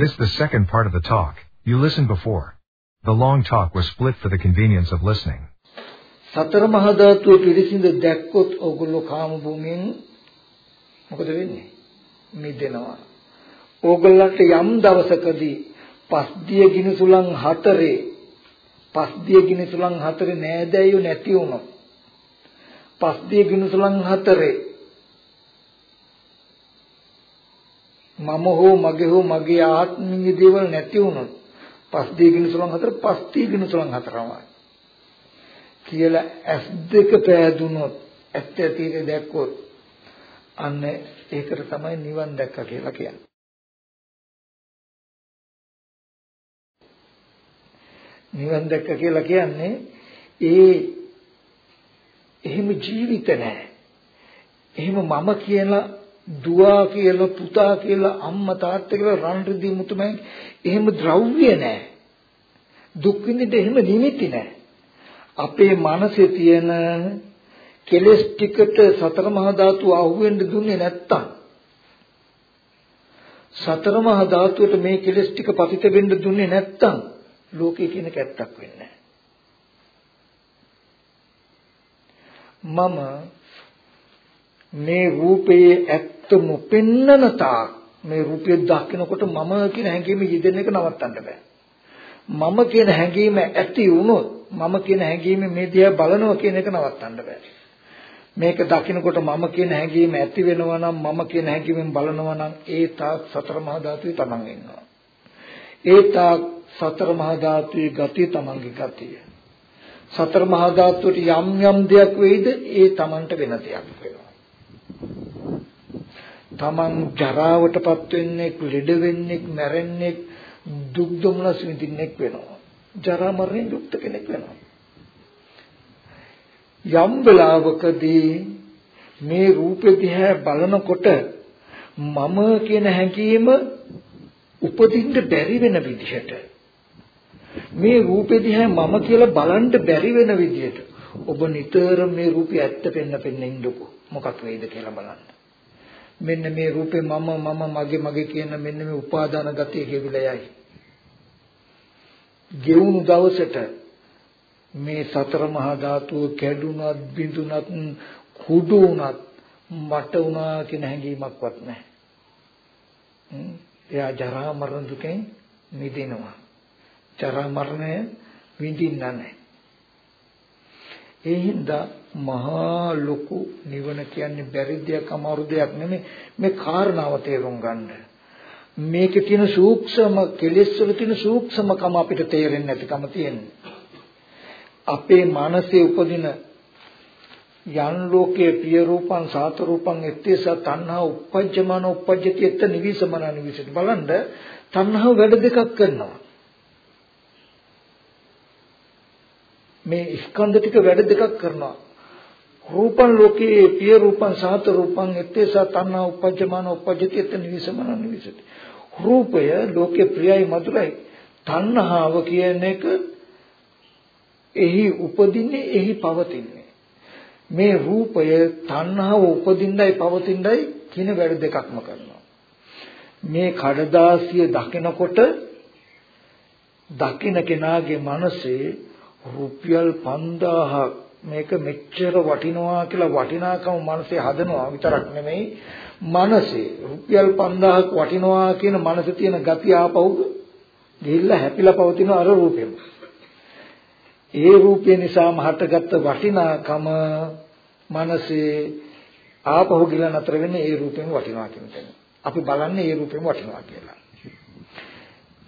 This the second part of the talk. You listened before. The long talk was split for the convenience of listening. සතර මහා ධාතුව පිරිසිඳ දැක්කොත් ඕගොල්ලෝ කාම භූමියෙන් මොකද වෙන්නේ? මිදෙනවා. ඕගොල්ලන්ට යම් දවසකදී පස්දිය ගිනිසුලන් හතරේ පස්දිය ගිනිසුලන් හතරේ නෑදෑයෝ නැති වුණොත් පස්දිය ගිනිසුලන් හතරේ මම හෝ මගේ හෝ මගේ ආත්මික දේවල් නැති වුණොත් පස්දිය ගිනිසුලන් හතර පස්තිය ගිනිසුලන් හතරමයි කියලා ඇස් දෙක පෑදුනොත් ඇත්ත ඇතිරේ දැක්කොත් අන්න ඒකට තමයි නිවන් දැක්කා කියලා කියන්නේ නිවන් දැක්ක කියලා කියන්නේ ඒ එහෙම ජීවිත නැහැ. එහෙම මම කියලා දුව කියලා පුතා කියලා අම්මා තාත්තා කියලා රන් රිදී මුතුමැයි එහෙම ද්‍රව්‍ය නැහැ. දුක් විඳින්න එහෙම නිමිති නැහැ. අපේ මනසේ තියෙන කෙලස් ටිකට සතර මහා ධාතු අහුවෙන්න දුන්නේ නැත්තම් සතර මහා ධාතුවට මේ කෙලස් ටික පතිත වෙන්න දුන්නේ නැත්තම් ලෝකේ කියන කැත්තක් වෙන්නේ මම මේ රූපයේ ඇත්ත නොපෙන්නන තාක් මේ රූපය දකිනකොට මම කියන හැඟීම යෙදෙන එක නවත්තන්න බෑ. මම කියන හැඟීම ඇති වුණොත් මම කියන හැඟීම මේ දිහා බලනවා කියන එක නවත්තන්න බෑ. මේක දකිනකොට මම කියන හැඟීම ඇති වෙනවා නම් මම කියන හැඟීමෙන් බලනවා නම් ඒ තාක් සතර මහා ධාතුවේ තමන් ඉන්නවා. ඒ තාක් සතර මහා ධාතුවේ ගතිය තමන්ගේ ගතිය. සතර මහා ධාතුවට යම් යම් දෙයක් වෙයිද ඒ තමන්ට වෙන දෙයක් වෙනවා. තමන් ජරාවටපත් වෙන්නේ, ලෙඩ වෙන්නේ, මැරෙන්නේ, දුක් දුමනස් විඳින්නෙක් වෙනවා. ජරා මරණයෙන් යුක්ත කෙනෙක් වෙනවා. යම් වෙලාවකදී මේ රූපෙ දිහා බලනකොට මම කියන හැඟීම උපදින්න බැරි වෙන විදිහට මේ රූපෙ දිහා මම කියලා බලන්න බැරි වෙන විදිහට ඔබ නිතර මේ රූපය ඇත්ත පෙන්න පෙන්න ඉන්නකො මොකක් වෙයිද කියලා බලන්න මෙන්න මේ රූපේ මම මම මගේ මගේ කියන මෙන්න මේ උපාදාන ගතිය ගෙවිලා යයි ගෙවුණු දවසට මේ සතර මහා ධාතුව කැඩුනත් බිඳුනත් කුඩු වුණත් මට වුණා කියන හැඟීමක්වත් නැහැ. එයා ජරා මරණ දුකෙන් මිදෙනවා. ජරා මරණය විඳින්න නැහැ. ඒ හින්දා මහා ලොකු නිවන කියන්නේ බැරි දෙයක් අමාරු දෙයක් නෙමෙයි මේ කාරණාව තේරුම් ගන්න. මේකේ තියෙන සූක්ෂම කෙලෙස් වල තියෙන සූක්ෂමකම අපිට තේරෙන්නේ නැතිකම තියෙන්නේ. අපේ මනසේ උපදින යන් ලෝකයේ ප්‍රිය රූපං සාත රූපං එත්තේස තණ්හා උපජ්ජමන උපජ්ජති එත්ත නිවිසමන නිවිසට බලන්න තණ්හාව වැඩ දෙකක් කරනවා මේ ස්කන්ධ ටික වැඩ දෙකක් කරනවා. රූපං ලෝකයේ පිය රූපං සාත රූපං එත්තේස තණ්හා උපජ්ජමාන උපජ්ජති එත නිවිසමන නිවිසති. රූපය ලෝකේ ප්‍රියයි මధుරයි. තණ්හාව කියන එක එහි උපදින්නේ එහි පවතින්නේ. මේ රූපය තණ්හාව උපදින්නයි පවතින්නයි කියන වැඩ දෙකක්ම කරනවා. මේ කඩදාසිය දකිනකොට දකින කෙනාගේ මනසේ රුපියල් 5000ක් මේක මෙච්චර වටිනවා කියලා වටිනාකම මනසේ හදනවා විතරක් නෙමෙයි මනසේ රුපියල් 5000ක් වටිනවා කියන මනසේ තියෙන gati ආපහු ගිහිල්ලා හැපිලා පවතින අර රූපෙම. ඒ රූපය නිසාම හටගත්ත වටිනාකම මනසේ ආපහු ගිහිල්ලා නතර වෙන්නේ ඒ රූපෙම වටිනවා කියන තැන. අපි බලන්නේ ඒ රූපෙම වටිනවා කියලා.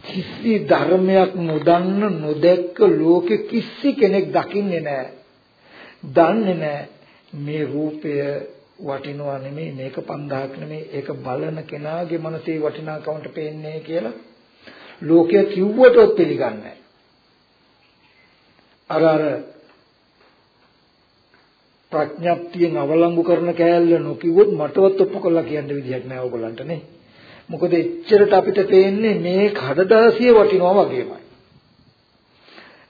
කිසි ධර්මයක් නොදන්න නොදැක්ක ලෝකෙ කිසි කෙනෙක් දකින්නේ නැහැ. දන්නේ නැහැ. මේ රූපය වටිනවා නෙමෙයි මේක 5000ක් නෙමෙයි ඒක බලන කෙනාගේ මනසේ වටිනාකමට පේන්නේ කියලා ලෝකය කිව්වට පිළිගන්නේ අර අර ප්‍රඥප්තියෙන් අවලංගු කරන කෑල්ල නොකිව්වොත් මටවත් ඔප්පු කළා කියන්න විදියක් නෑ ඕගොල්ලන්ට නේ. මොකද එච්චරට අපිට පේන්නේ මේ කඩදාසිය වටිනවා වගේමයි.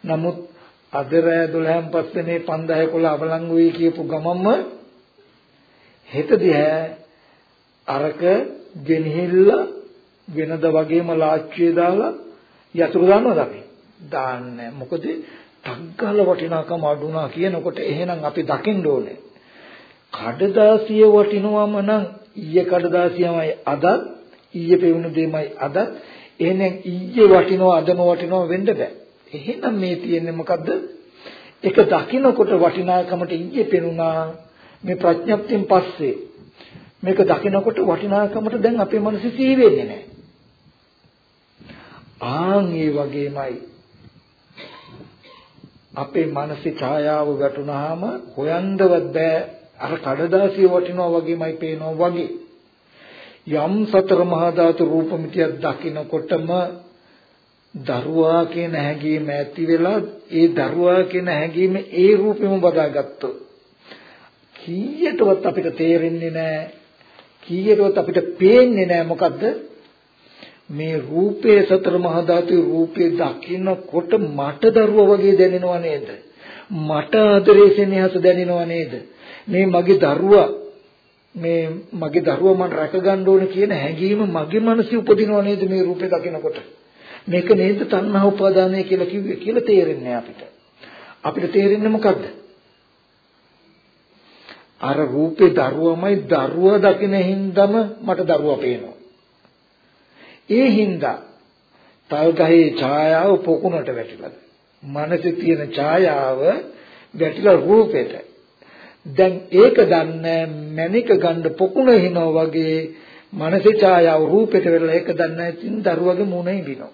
නමුත් අද රෑ 12න් පස්සේ මේ 5000 කොළ අවලංගු වෙයි කියපු ගමම්ම හෙට දිහා අරක ගෙනහිල්ලා වෙනද වගේම ලාච්චිය දාලා යතුරු දානවද අපි? දාන්නේ මොකද තග්ගල වටිනාකම අඩුනා කියනකොට එහෙනම් අපි දකින්න ඕනේ. කඩදාසිය වටිනවම නම් ඊයේ කඩදාසියමයි අදත් ඊයේ පෙවුණු දෙමයි අදත් එහෙනම් ඊයේ වටිනවා අද නොවටිනවා වෙන්න බෑ. එහෙනම් මේ තියෙන්නේ මොකද්ද? එක දකින්නකොට වටිනාකමට ඊයේ පෙනුණා මේ ප්‍රඥප්තියෙන් පස්සේ මේක දකිනකොට වටිනාකමට දැන් අපේ මනස සිහි වෙන්නේ නැහැ. ආන් ඒ වගේමයි අපේ මානසික ඡායාව වැටුනහම හොයන්නවත් බෑ අර කඩදාසිය වටිනවා වගේමයි පේනවා වගේ යම් සතර මහා ධාතු රූපമിതിයක් දකිනකොටම දරුවා කියන හැඟීම ඇති වෙලා ඒ දරුවා කියන හැඟීම ඒ රූපෙම බදාගත්තොත් කීයටවත් අපිට තේරෙන්නේ නැහැ කීයටවත් අපිට පේන්නේ නැහැ මොකද්ද? මේ රූපේ සතර මහා ධාතුවේ රූපේ දකින්නකොට මට දරුවා වගේ දැනෙනව නේද? මට ආදරේ සෙනෙහස දැනෙනව නේද? මේ මගේ දරුවා මේ මගේ දරුවා මම රැක ගන්න ඕන කියන හැඟීම මගේ මනසේ උපදිනව නේද මේ රූපේ දකිනකොට මේක නේද තණ්හා උපාදානය කියලා කිව්වේ කියලා තේරෙන්නේ අපිට අපිට තේරෙන්නේ මොකද්ද අර රූපේ දරුවමයි දරුවා දකින හින්දම මට දරුවා පේනවා. ඒ හින්දා තල් ගහේ ඡායාව පොකුණට වැටිලා. මනසේ තියෙන ඡායාව වැටිලා රූපෙට. දැන් ඒක දන්නේ මැනික ගන්න පොකුණ හිනෝ වගේ මනසේ ඡායාව රූපෙට වෙලා ඒක දන්නේ ඉතින් දරුවගේ මූණේ ඉබිනවා.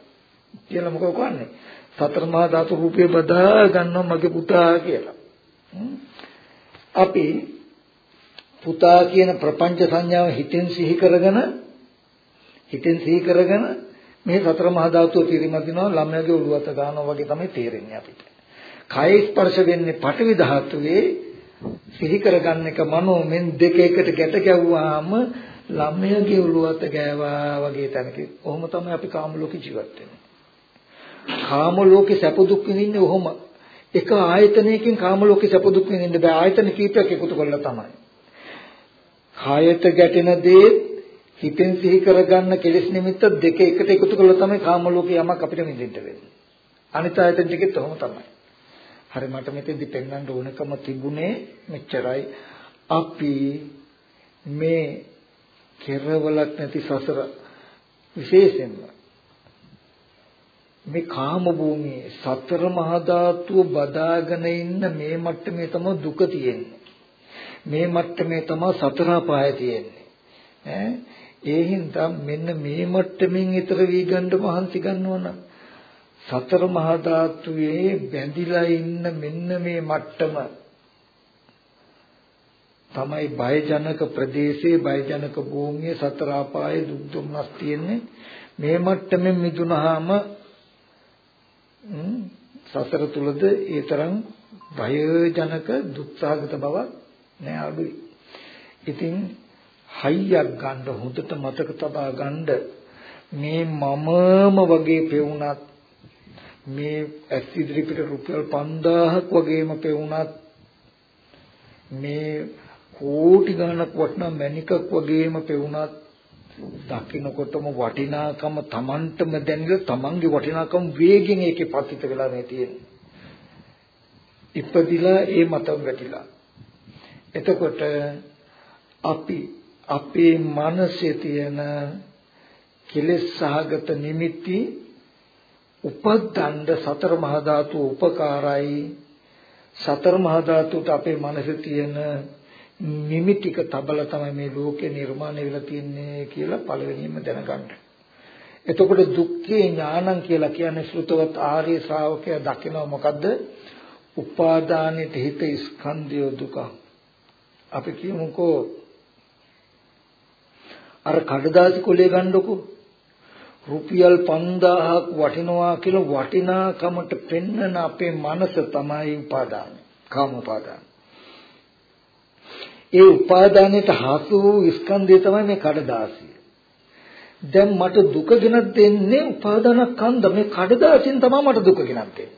කියලා මොකද කියන්නේ? සතර මහා ධාතු රූපේ බදා ගන්නවා මගේ පුතා කියලා. අපි පුතා කියන ප්‍රපංච සංඥාව හිතෙන් සිහි කරගෙන හිතෙන් සිහි කරගෙන මේ සතර මහා ධාතුව පිරිමදිනවා ළමයාගේ ඔළුව අත ගන්නවා වගේ තමයි තේරෙන්නේ අපිට. කය ස්පර්ශ වෙන්නේ පඨවි ධාතුවේ සිහි කරගන්න එක මනෝ මෙන් දෙක එකට ගැට ගැව්වාම ළමයාගේ ඔළුව අත ගෑවා වගේ තැනක. ඔහොම තමයි අපි කාම ලෝකේ ජීවත් වෙන්නේ. කාම ලෝකේ සැප දුක් විඳින්නේ ඔහොම. එක ආයතනයකින් කාම ලෝකේ සැප දුක් විඳින්න බෑ. ආයතන කීපයක් එකතු කරලා තමයි. කායයට ගැටෙන දේ හිතෙන් සිහි කරගන්න කෙලෙස් නිමිත්ත දෙක එකට එකතු කළා තමයි කාම ලෝකේ යමක් අපිට විඳින්න වෙන්නේ. අනිත් ආයතන ටිකෙත් ඔහොම තමයි. හරි මට මෙතෙන්දි පෙන්වන්න ඕනකම තිබුණේ මෙච්චරයි. අපි මේ කෙරවලක් නැති සසර විශේෂයෙන්ම මේ කාම භූමියේ සතර මහා ධාතුව බදාගෙන ඉන්න මේ මට්ටමේ තමයි දුක තියෙන්නේ. මේ මට්ටමේ තමයි සතර පාය තියෙන්නේ ඈ ඒ හින්දා මෙන්න මේ මට්ටමින් ඊතර වී ගන්න මහන්සි ගන්නවා සතර මහා ධාතුවේ බැඳිලා ඉන්න මෙන්න මේ මට්ටම තමයි බයජනක ප්‍රදේශයේ බයජනක භූමියේ සතර ආපායේ දුක් දුම්නස් තියෙන්නේ මේ මට්ටමින් මිදුනහම සසර තුලද ඒ තරම් බයජනක දුක්සහගත බවක් නෑ අඩුයි. ඉතින් හයියක් ගන්න හොඳට මතක තබා ගන්න මේ මමම වගේ පෙවුනත් මේ ඇස් ඉදිරි පිට රුපියල් 5000ක් වගේම පෙවුනත් මේ කෝටි ගණනක් වටිනා මැණිකක් වගේම පෙවුනත් දකින්නකොටම වටිනාකම Tamanටම දැනෙලා Tamanගේ වටිනාකම වේගෙන් ඒකේ පතිත වෙලා මේ තියෙන්නේ. ඉපදිලා ඒ මතම වැටිලා එතකොට අපි අපේ මනසේ තියෙන කෙලෙස් සහගත නිමිති උපද්දණ්ඩ සතර මහා ධාතු උපකාරයි සතර මහා ධාතුට අපේ මනසේ තියෙන නිමිතික තබල තමයි මේ ලෝකේ නිර්මාණය වෙලා තියන්නේ කියලා පළවෙනියෙන්ම දැනගන්න. එතකොට දුක්ඛේ ඥානං කියලා කියන්නේ ශ්‍රුතවත් ආර්ය ශ්‍රාවකයා දකිනවා මොකද්ද? උපාදානෙට හිත ස්කන්ධය දුකක්. අපි කියමුකෝ අර කඩදාසි කොලේ ගන්නකො රුපියල් 5000ක් වටිනවා කියලා වටිනාකමට පෙන්නන අපේ මනස තමයි උපාදාන කාම උපාදාන ඒ උපාදානයට හසු වූ ස්කන්ධය තමයි මේ කඩදාසිය. දැන් මට දුක ගෙනත් දෙන්නේ උපාදානස්කන්ධ මේ කඩදාසියෙන් තමයි මට දුක ගෙනත් දෙන්නේ.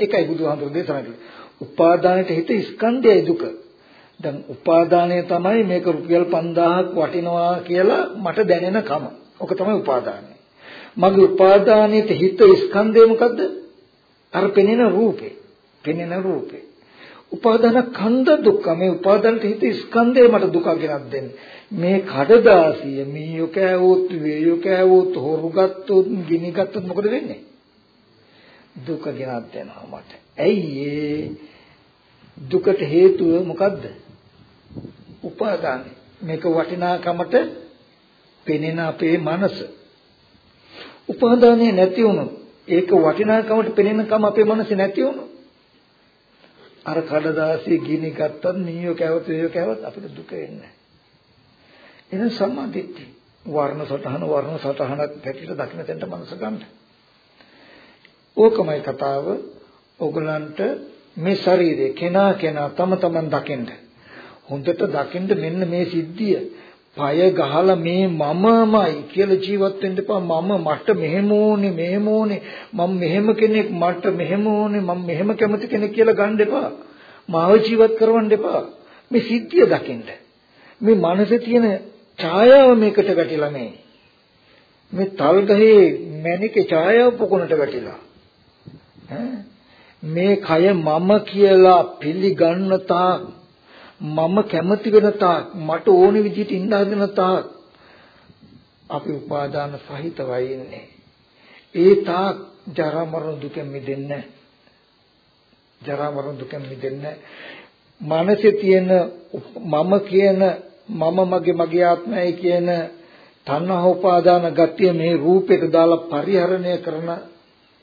ඒකයි බුදුහාමුදුරු දේශනා කළේ. උපාදානයට හිත ස්කන්ධයයි දුක. දැන් උපාදානය තමයි මේක රුපියල් 5000ක් වටිනවා කියලා මට දැනෙන කම. ඔක තමයි උපාදානය. මගේ උපාදානයේ හිත ස්කන්ධය මොකද්ද? අර පෙනෙන රූපේ. පෙනෙන රූපේ. උපාදාන කන්ද දුක්ඛ මේ උපාදානට හිත ස්කන්ධය මට දුක ගෙනත් දෙන්නේ. මේ කඩදාසිය මේ යකෑවොත් වේයකෑවොත් හොරු ගත්තොත් ගිනි ගත්තොත් මොකද වෙන්නේ? දුක ගෙනත් දෙනවා මට. ඇයි දුකට හේතුව මොකද්ද? උපාදානයි. මේක වටිනාකමට පෙනෙන අපේ මනස. උපාදානය නැති වුණොත් ඒක වටිනාකමට පෙනෙනකම අපේ මනසේ නැති වුණොත් අර කඩදාසිය ගිනි ගත්තත් නීයෝ කැවත ඒයෝ කැවත අපිට දුක එන්නේ එහෙනම් සම්මාදිට්ඨි වර්ණ සටහන වර්ණ සටහනක් පැතිර දකින්න තැනට මනස ගන්න. ඕකමයි කතාව. ඕගලන්ට මේ ශරීරය කෙනා කෙනා තම තමන් දකින්න. හොඳට දකින්න මෙන්න මේ සිද්ධිය. পায় ගහලා මේ මමමයි කියලා ජීවත් වෙන්න එපා. මම මට මෙහෙම ඕනේ මෙහෙම ඕනේ. මම මෙහෙම කෙනෙක් මට මෙහෙම ඕනේ. මම මෙහෙම කැමති කෙනෙක් කියලා ගන්න එපා. මාව ජීවත් කරවන්න එපා. මේ සිද්ධිය දකින්න. මේ මනසේ තියෙන ඡායාව මේකට වැටිලා මේ. මේ තල් ගහේ මැණිකේ ඡායාව පොකුණට වැටිලා. මේ කය මම කියලා පිළිගන්න තාක් මම කැමති වෙන තාක් මට ඕන විදිහට ඉන්න හදන තාක් අපි උපාදාන සහිතවයි ඉන්නේ. ඒ තාක් ජරා මරණ දුකෙන් මිදෙන්න ජරා මරණ දුකෙන් මිදෙන්න මනසේ තියෙන මම කියන මම මගේ මගේ ආත්මයයි කියන තණ්හා උපාදාන ගතිය මේ රූපයට දාලා පරිහරණය කරන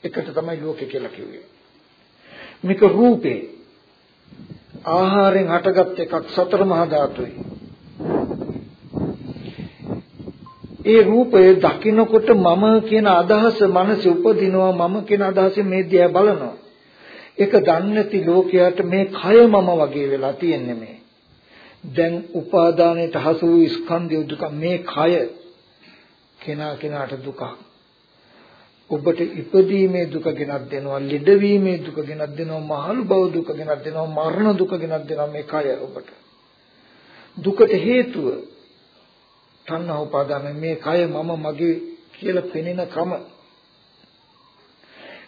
එකට තමයි ලෝකේ කියලා කිව්වේ. මේක රූපේ ආහාරයෙන් හටගත් එකක් සතර මහා ධාතුයි. ඒ රූපය දකිනකොට මම කියන අදහස මනසේ උපදිනවා මම කියන අදහසෙන් මේ දිහා බලනවා. ඒක දන්නේ නැති ලෝකයට මේ කය මම වගේ වෙලා තියෙන්නේ මේ. දැන් උපාදානයට හසු වූ ස්කන්ධය දුක මේ කය කෙනා කෙනාට දුකක්. ඔබට ඉපදීමේ දුක ගෙනත් දෙනවා, ලෙඩවීමේ දුක ගෙනත් දෙනවා, මහලු බව දුක ගෙනත් දෙනවා, මරණ දුක ගෙනත් දෙනවා මේ කය ඔබට. දුකට හේතුව තණ්හා උපාදාන මේ කය මම මගේ කියලා පෙනෙන කම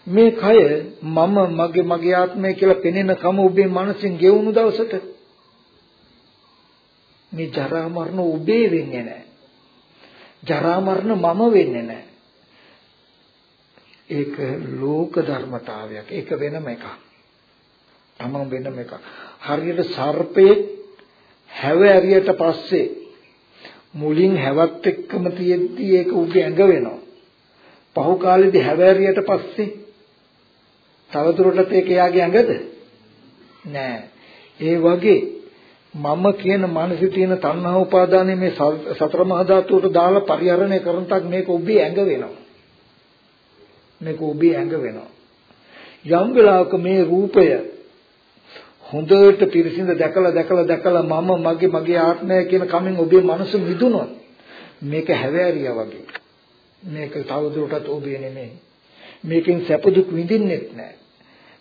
මේ කය මම මගේ මගේ ආත්මය කියලා පෙනෙන කම ඔබේ මනසින් ගෙවුණු දවසට මේ ජරා මරණ ඔබේ වෙන්නේ නැහැ. ජරා මරණ මම වෙන්නේ නැහැ. ඒක ලෝක ධර්මතාවයක්. ඒක වෙනම එකක්. තමන් වෙනම එකක්. හරියට සර්පයේ හැව ඇරියට පස්සේ මුලින් හැවත් එක්කම තියෙද්දි ඒක උගේ ඇඟ වෙනවා. පහු කාලෙදි හැව ඇරියට පස්සේ තවදුරටත් ඒක යාගේ ඇඟද? නෑ. ඒ වගේ මම කියන මානසික තියෙන තණ්හා උපාදානයේ මේ සතර මහා ධාතුවට දාලා පරිහරණය කරන තක් මේක ඔබේ ඇඟ වෙනවා. මේක ඔබේ ඇඟ වෙනවා. යම් වෙලාවක මේ රූපය හොඳට පිරිසිඳ දැකලා දැකලා දැකලා මම මගේ මගේ ආත්මය කියන කමෙන් ඔබේ මනස මිදුනොත් මේක හැවෑරියා වගේ. මේක තවදුරටත් ඔබේ නෙමෙයි. මේකෙන් සැප දුක් විඳින්නෙත් නැහැ.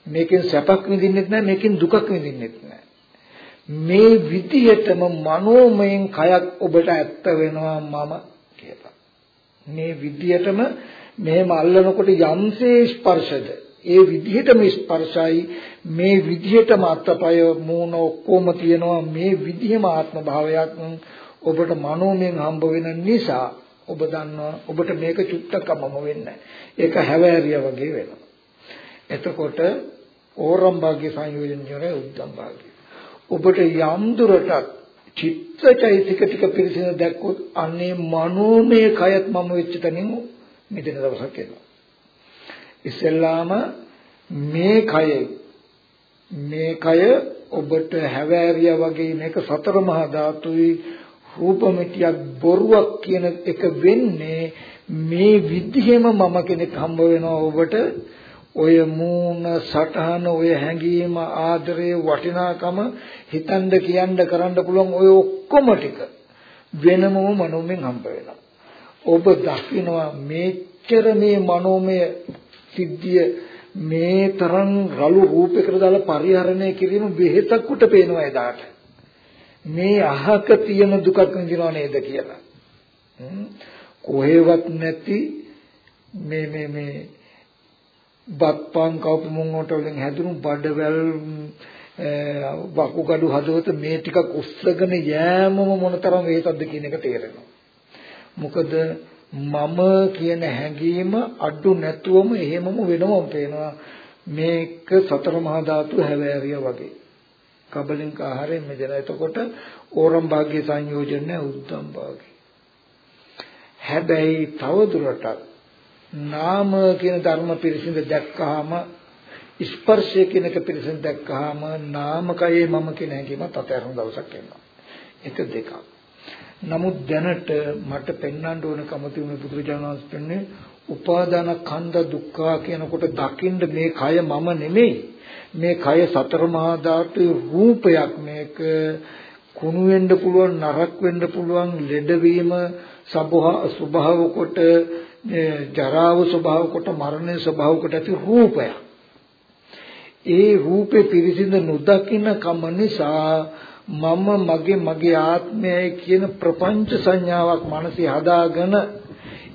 මේකෙන් සැපක් විඳින්නෙත් නැහැ මේකෙන් දුකක් විඳින්නෙත් නැහැ. මේ විදිහටම මනෝමයෙන් කයක් ඔබට ඇත්ත වෙනවා මම කියලා. මේ විදිහටම මෙහෙම අල්ලනකොට යම්සේ ස්පර්ශද? ඒ විදිහටම ස්පර්ශයි. මේ විදිහටම අත්පය මූණ ඔක්කොම තියෙනවා. මේ විදිහම ආත්ම භාවයක් ඔබට මනෝමයෙන් හම්බ වෙන නිසා ඔබ දන්නවා ඔබට මේක චුට්ටකමම වෙන්නේ ඒක හැවෑරිය වගේ වෙනවා. එතකොට ඕරම් භාග්‍ය සංයෝජනයේ උද්දම් භාග්‍ය ඔබට යම් දුරටත් චිත්තචෛතික ටික පිරිසිදු දැක්කොත් අනේ මනෝමය කයත් මම වෙච්ච තැනින් මිදෙන දවසක් එනවා. ඉස්සෙල්ලාම මේ කය මේ කය ඔබට හැවෑරියා වගේ මේක සතර මහා ධාතුයි රූපമിതിයක් බොරුවක් කියන එක වෙන්නේ මේ විදිහෙම මම කෙනෙක් හම්බ වෙනවා ඔබට ඔය මූණ සටහන ඔය හැඟීම ආදරේ වටිනාකම හිතන්න කියන්න කරන්න පුළුවන් ඔය ඔක්කොම ටික වෙනම මනෝමයෙන් හම්බ වෙනවා. ඔබ දකිනවා මේච්චර මේ මනෝමය සිද්ධිය මේ තරම් රළු රූපයකට දාලා පරිහරණය කිරීම බෙහෙතක් උට පේනවා එදාට. මේ අහක තියෙන දුකක් විඳිනව නේද කියලා. කොහෙවත් නැති මේ මේ මේ බත්පන් කවපු මුං වලට වලින් හැදුණු බඩවැල් වකුගඩු හදවත මේ ටිකක් උස්සගෙන යෑමම මොනතරම් වේතක්ද කියන එක තේරෙනවා. මොකද මම කියන හැඟීම අඩු නැතුවම එහෙමම වෙනවම පේනවා. මේක සතර මහා ධාතු හැවෑරිය වගේ. කබලින්ක ආහාරයෙන් මෙදෙන. එතකොට ඕරම් භාග්‍ය සංයෝජනය උද්දම් භාග්‍ය. හැබැයි තවදුරටත් නාම කියන ධර්ම පිරිසිඳ දැක්කහම ස්පර්ශය කියන එක පිරිසිඳ දැක්කහම නාමකයේ මම කියන හැඟීමත් අතහැරන දවසක් එනවා. එක දෙකක්. නමුත් දැනට මට පෙන්වන්න ඕන කමති වුණ බුදුරජාණන් වහන්සේ පෙන්නේ උපාදාන කන්ද දුක්ඛ කියනකොට දකින්න මේ කය මම නෙමෙයි. මේ කය සතර මහා ධාතුවේ රූපයක් මේක කුණු වෙන්න පුළුවන් නරක වෙන්න පුළුවන් ලෙඩවීම ස්වභාව කොට ජරාව ස්වභාව කොට මරණය ස්වභාව කොට ඇති රූපයක්. ඒ රූපේ පිරිසිඳ නොදකින කම නිසා මම මගේ මගේ ආත්මයයි කියන ප්‍රපංච සංඥාවක් මනසේ හදාගෙන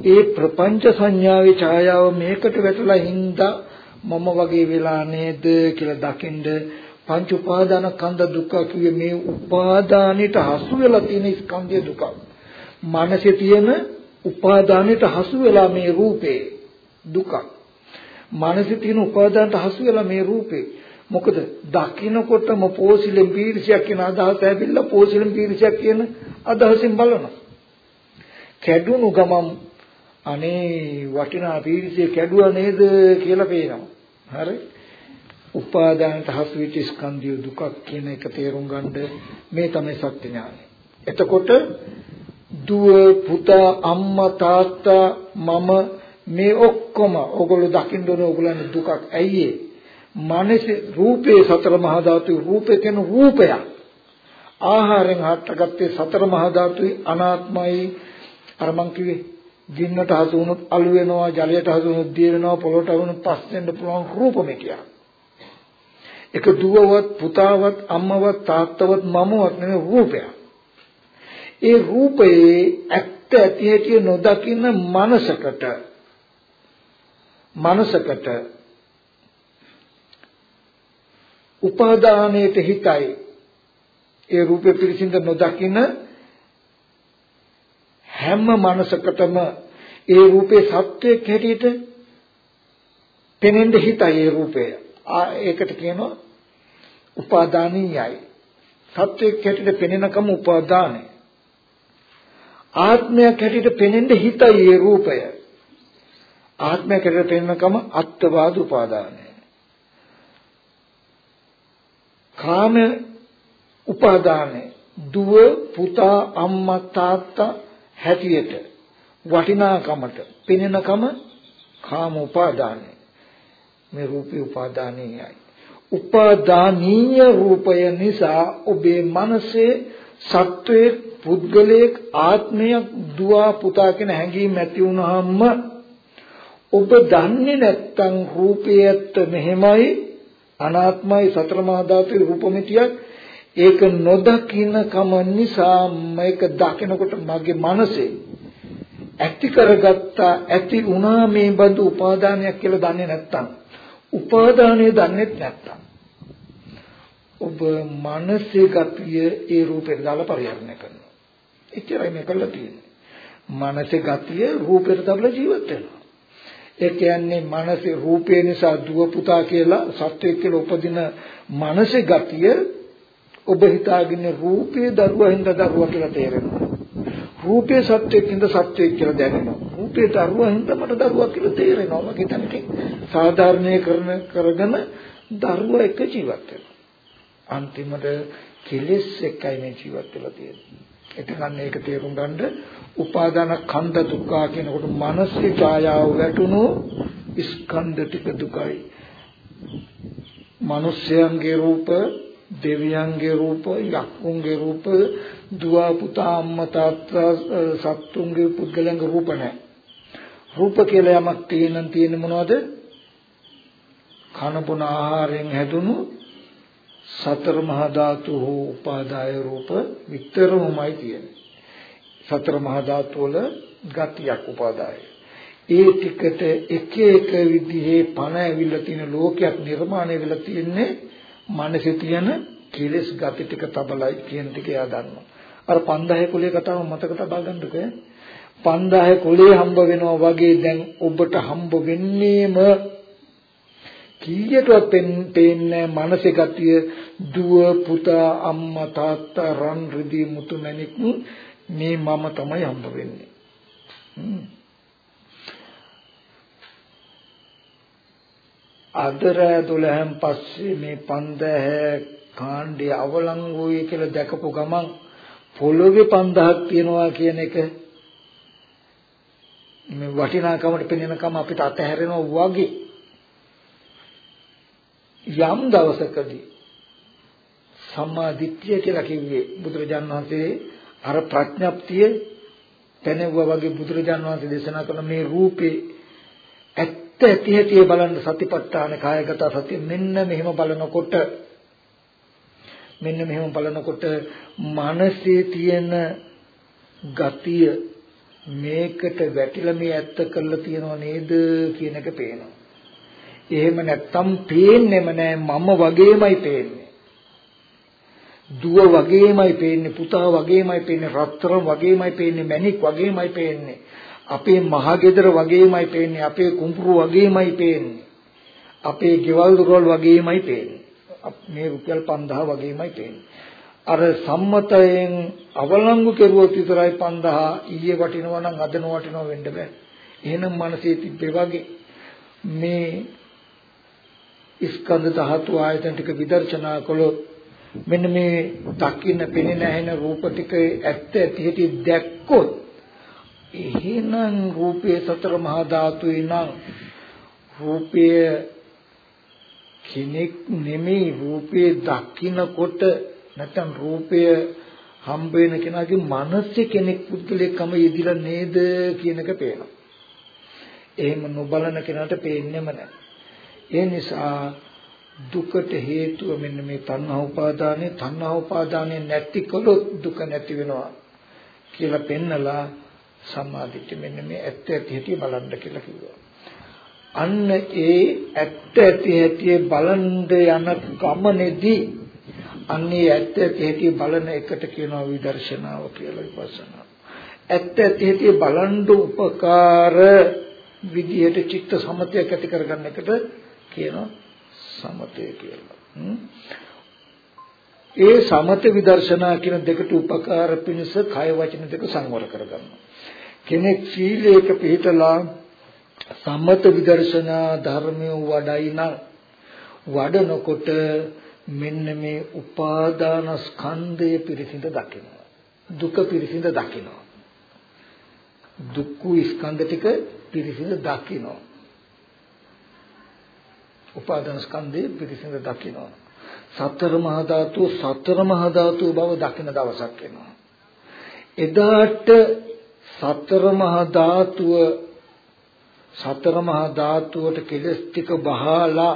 ඒ ප්‍රපංච සංඥාවේ ඡායාව මේකට වැටලා හින්දා මම වගේ වෙලා නේද කියලා දකින්ද පංච උපාදාන කන්ද දුක්ඛ කියේ මේ උපාදානෙට හසු වෙලා තියෙන ස්කන්ධය දුක. මනසේ තියෙන උපාදානෙට හසු වෙලා මේ රූපේ දුක. මනසේ තියෙන උපාදානට හසු වෙලා මේ රූපේ මොකද දකින්නකොටම පෝසිලෙන් පීරිසියක් කියන අදහස ඇවිල්ලා පෝසිලෙන් පීරිසියක් කියන අදහසින් බලනවා. කැඩුණු ගමන් අනේ වටිනා පීරිසිය කැඩුවා නේද කියලා පේනවා. හරි? උපාදානට හසු වෙච්ච ස්කන්ධය දුකක් කියන එක තේරුම් ගන්න මේ තමයි සත්‍ය ඥානය. එතකොට දුව පුතා අම්මා තාත්තා මම මේ ඔක්කොම ඕගොල්ලෝ දකින්න ඕන ඕගොල්ලන්ගේ දුකක් ඇයි ඒ මනස රූපේ සතර මහා ධාතු රූපේ කියන රූපය ආහාරයෙන් හටගත්තේ සතර මහා ධාතුයි අනාත්මයි අර මං කිව්වේ ගින්නට හසු වුණොත් අළු වෙනවා ජලයට හසු වුණොත් දිය වෙනවා පොළොට වුණොත් පස් වෙන්න පුළුවන් රූපමේ කියලා. ඒක දුවවත් පුතාවත් අම්මවත් තාත්තවත් මමවත් නෙමෙයි රූපයක්. ඒ රූපයේ ඇත්ත ඇති හැටි නොදකින මනසකට මනසකට උපාදානයේට හිතයි ඒ රූපේ පිරිසිඳ නොදකින හැම මනසකටම ඒ රූපේ සත්‍යයක් හැටියට පෙනෙන්න හිතයි ඒ රූපය. ඒකට කියනවා උපාදානීයයි. සත්‍යයක් හැටියට පෙනෙනකම උපාදානයි. ආත්මයක් හැටියට පෙනෙන්න හිතයි ඒ රූපය. ආත්මයක් හැටියට පෙනෙනකම අත්වාද උපාදානයි. කාම උපාදානයි. දුව පුතා අම්මා තාත්තා හැටියට වටිනාකමට පෙනෙනකම කාම උපාදානයි. මේ රූපී උපාදානීයයි. උපාදානීය රූපය නිසා ඔබේ මනසේ සත්වයේ පුද්ගලයෙක් ආත්මයක් දුව පුතා කියන හැඟීම් ඇති වුනහම ඔබ දන්නේ නැත්තම් රූපයත් මෙහෙමයි අනාත්මයි සතර මහා ධාතුවේ රූපമിതിයක් ඒක නොදකින්න කම නිසා මේක දකිනකොට මගේ මනසේ ඇති කරගත්ත ඇති වුණා මේ බඳු උපාදානයක් කියලා දන්නේ නැත්තම් උපාදානය දන්නේ නැත්තම් ඔබ මනසේ ගතිය ඒ රූපෙට දාලා පරිහරණය කරනවා. එච්චරයි මේ කළා තියෙන්නේ. මනසේ ගතිය රූපෙට දාලා ජීවත් වෙනවා. ඒ කියන්නේ මනසේ රූපේ නිසා දුව පුතා කියලා සත්වයක් කියලා උපදින මනසේ ගතිය ඔබ හිතාගෙන රූපේ දරුවා හින්දා දරුවා කියලා තේරෙනවා. රූපේ සත්‍යයක් හින්දා සත්‍යයක් කියලා දැනෙනවා. රූපේ දරුවා හින්දා මට දරුවා කියලා තේරෙනවා. මගේ තනකින් සාධාරණීකරණ කරගෙන දරුවා එක ජීවත් වෙනවා. අන්තිමට කෙලෙස් එකයි මේ ජීවත් වෙලා තියෙන්නේ. එතකන් මේක තේරුම් ගන්න උපාදාන කන්ද දුක්ඛ කියනකොට මානසික ඡායාව වැටුණු ස්කන්ධ ටික දුකයි. මිනිස්යන්ගේ රූප, දෙවියන්ගේ රූප, යක්කුන්ගේ රූප, දුව පුතා අම්මා තාත්තා සත්තුන්ගේ පුද්ගලයන්ගේ රූප නැහැ. රූප කියලා යමක් තියෙනන් තියෙන්නේ මොනවද? කන බොන ආහාරයෙන් හැදුණු සතර මහා ධාතු හෝ උපාදාය රූප විතරමයි තියෙන්නේ. සතර මහා ධාතු වල ගතියක් උපාදාය. ඒ ටිකට එක එක විදිහේ පණ ඇවිල්ලා තියෙන ලෝකයක් නිර්මාණය වෙලා තියෙන්නේ මනසේ තියෙන කෙලෙස් ගති ටික තබලයි කියන ටික එයා දන්නවා. අර 5000 කුලේ කතාව මතක තබා ගන්නකෝ. 5000 කුලේ හම්බ වෙනවා වගේ දැන් ඔබට හම්බ වෙන්නේම කීයටවත් පෙන්නේ මනසේ ගතිය දුව පුතා අම්මා තාත්තා රන් රිදී මුතු මැණික් මේ මම තමයි හම්බ වෙන්නේ. අදර 12න් පස්සේ මේ 5000 කාණ්ඩේ අවලංගුයි කියලා දැකපු ගමන් පොළොවේ 5000ක් තියනවා කියන එක මේ වටිනාකමට පෙනෙනකම අපිට අතහැරෙනවා වගේ. යම් දවසකදී සම්මා දිට්ඨිය කියලා කිව්වේ බුදුරජාන් වහන්සේ අර ප්‍රඥප්තිය පැනෙවුවා වගේ බුදුරජාන් වහන්සේ දේශනා කරන මේ රූපේ ඇත්ත ඇති හැටි බලන්න සතිපට්ඨාන කායගත සතිය මෙන්න මෙහෙම බලනකොට මෙන්න මෙහෙම බලනකොට මනසේ තියෙන ගතිය මේකට වැටිලා මේ ඇත්ත කරලා තියනව නේද කියන එක පේනවා. එහෙම නැත්තම් පේන්නෙම නෑ. මම වගේමයි පේන්නේ. දුව වගේමයි පේන්නේ. පුතා වගේමයි පේන්නේ. රත්තරන් වගේමයි පේන්නේ. මැණික් වගේමයි පේන්නේ. අපේ මහගෙදර වගේමයි පේන්නේ. අපේ කුඹුරු වගේමයි පේන්නේ. අපේ ගෙවල් දොරවල් වගේමයි පේන්නේ. මේ රුපියල් 5000 වගේමයි පේන්නේ. අර සම්මතයෙන් අවලංගු කෙරුවොත් විතරයි 5000 ඊයේ වටිනවා නම් අද නොවටිනවා වෙන්න බෑ. එහෙනම් මනසේ තිබ්බේ වගේ මේ ස්කන්ධ ධාතු ආයතන ටික විදර්ශනා කළොත් මෙන්න මේ දකින්න පෙනෙන ඇහෙන රූප ටික ඇත්ත ඇති හැටි දැක්කොත් එහෙනම් රූපේ සතර මහා ධාතුයි නම් රූපය කෙනෙක් නෙමෙයි රූපේ දකින්නකොට නැත්නම් රූපය හම්බ වෙන කෙනාගේ මනසේ කෙනෙක් පුද්ගලයෙක්ම යෙදිලා නේද කියන එක පේනවා. එහෙම නොබලන කෙනාට පේන්නේම නැහැ. ඒ නිසා දුකට හේතුව මෙන්න මේ තණ්හා උපාදානය තණ්හා උපාදානය නැති කළොත් දුක නැති වෙනවා කියලා පෙන්නලා සම්මාදිට්ඨිය මෙන්න මේ ඇත්ත ඇති හැටි බලන්න කියලා කිව්වා. අන්න ඒ ඇත්ත ඇති හැටි බලන් යන ගමනේදී අන්නේ ඇත්ත ඇති හැටි බලන එකට කියනවා විදර්ශනාව කියලා විපස්සනා. ඇත්ත ඇති හැටි බලන් උපකාර විදියට චිත්ත සමතයක් ඇති කරගන්න එකට කියනවා සමතය කියලා. ඒ සමත විදර්ශනා කියන දෙකට උපකාර පිණිස කය වචන දෙක සංවර කරගන්නවා. කෙනෙක් සීලයක පිළිතලා සම්මත විදර්ශනා ධර්මය වඩයි නම් වඩනකොට මෙන්න මේ උපාදාන ස්කන්ධය පිරිසිඳ දකිනවා දුක පිරිසිඳ දකිනවා දුක්ඛ ස්කන්ධ ටික පිරිසිඳ දකිනවා උපාදාන ස්කන්ධය පිරිසිඳ දකිනවා. සතර මහා ධාතු සතර මහා ධාතු බව දකින දවසක් එනවා. එදාට සතර මහා ධාතුව සතර මහා ධාතුවට කෙලස් ටික බහලා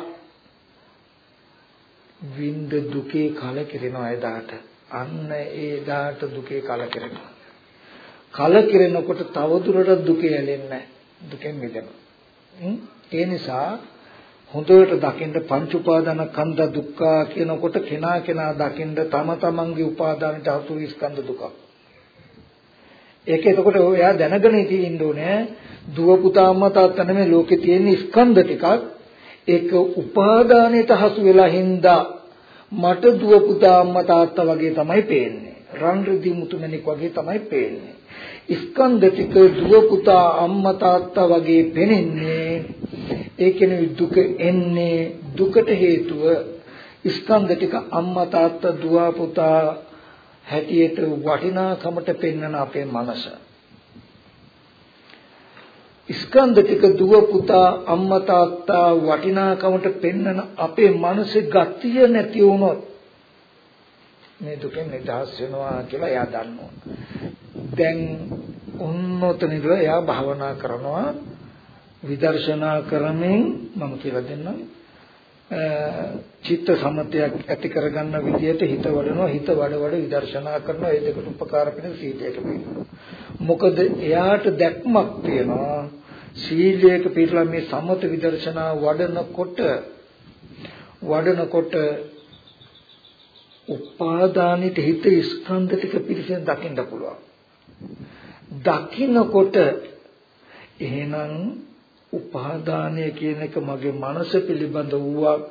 විඳ දුකේ කලකිරෙනවා එදාට. අන්න ඒ එදාට දුකේ කලකිරෙනවා. කලකිරෙනකොට තවදුරටත් දුකේ ඇලෙන්නේ දුකෙන් මිදෙනවා. ඒ නිසා හොඳට දකින්න පංච උපාදාන කන්ද දුක්ඛ කියනකොට කෙනා කෙනා දකින්න තම තමන්ගේ උපාදානට අසු ස්කන්ධ දුකක්. ඒක එතකොට එයා දැනගෙන ඉන්න ඕනේ දුව පුතා අම්මා තාත්තා නෙමෙයි ලෝකේ තියෙන ස්කන්ධ ටිකක්. ඒක උපාදානයට හසු වෙලා හින්දා මට දුව පුතා අම්මා තාත්තා වගේ තමයි පේන්නේ. රන් රිදි මුතුමැණික් වගේ තමයි පේන්නේ. ස්කන්ධ ටික දුව පුතා අම්මා තාත්තා වගේ පෙනෙන්නේ ඒ කියන්නේ දුක එන්නේ දුකට හේතුව ස්කන්ධ ටික අම්මා තාත්තා දුව පුතා හැටියට වටිනාකමට පෙන්වන අපේ මනස. ස්කන්ධ ටික දුව පුතා අම්මා තාත්තා වටිනාකමට පෙන්වන අපේ මනසේ ගතිය නැති වුණොත් මේ දුකෙන් නිදහස් වෙනවා කියලා එයා දන්නවා. දැන් උන්නතනින්ද එයා භාවනා කරනවා විදර්ශනා කරමින් මම කියලා දෙන්නම්. චිත්ත සමතයක් ඇති කරගන්න විදියට හිත වඩනවා හිත වඩ වඩ විදර්ශනා කරනවා. ඒ දෙකට උපකාර වෙන සීලයක පිළිගන්නවා මොකද එයාට දැක්මක් තියෙනවා. සීලයක පිළිලා මේ සමත විදර්ශනා වඩනකොට වඩනකොට උපාදානිත හිත ස්කන්ධ ටික පිළිසෙන් දකින්න පුළුවන්. දකින්නකොට එහෙනම් උපාදානය කියන එක මගේ මනස පිළිබඳ වූවක්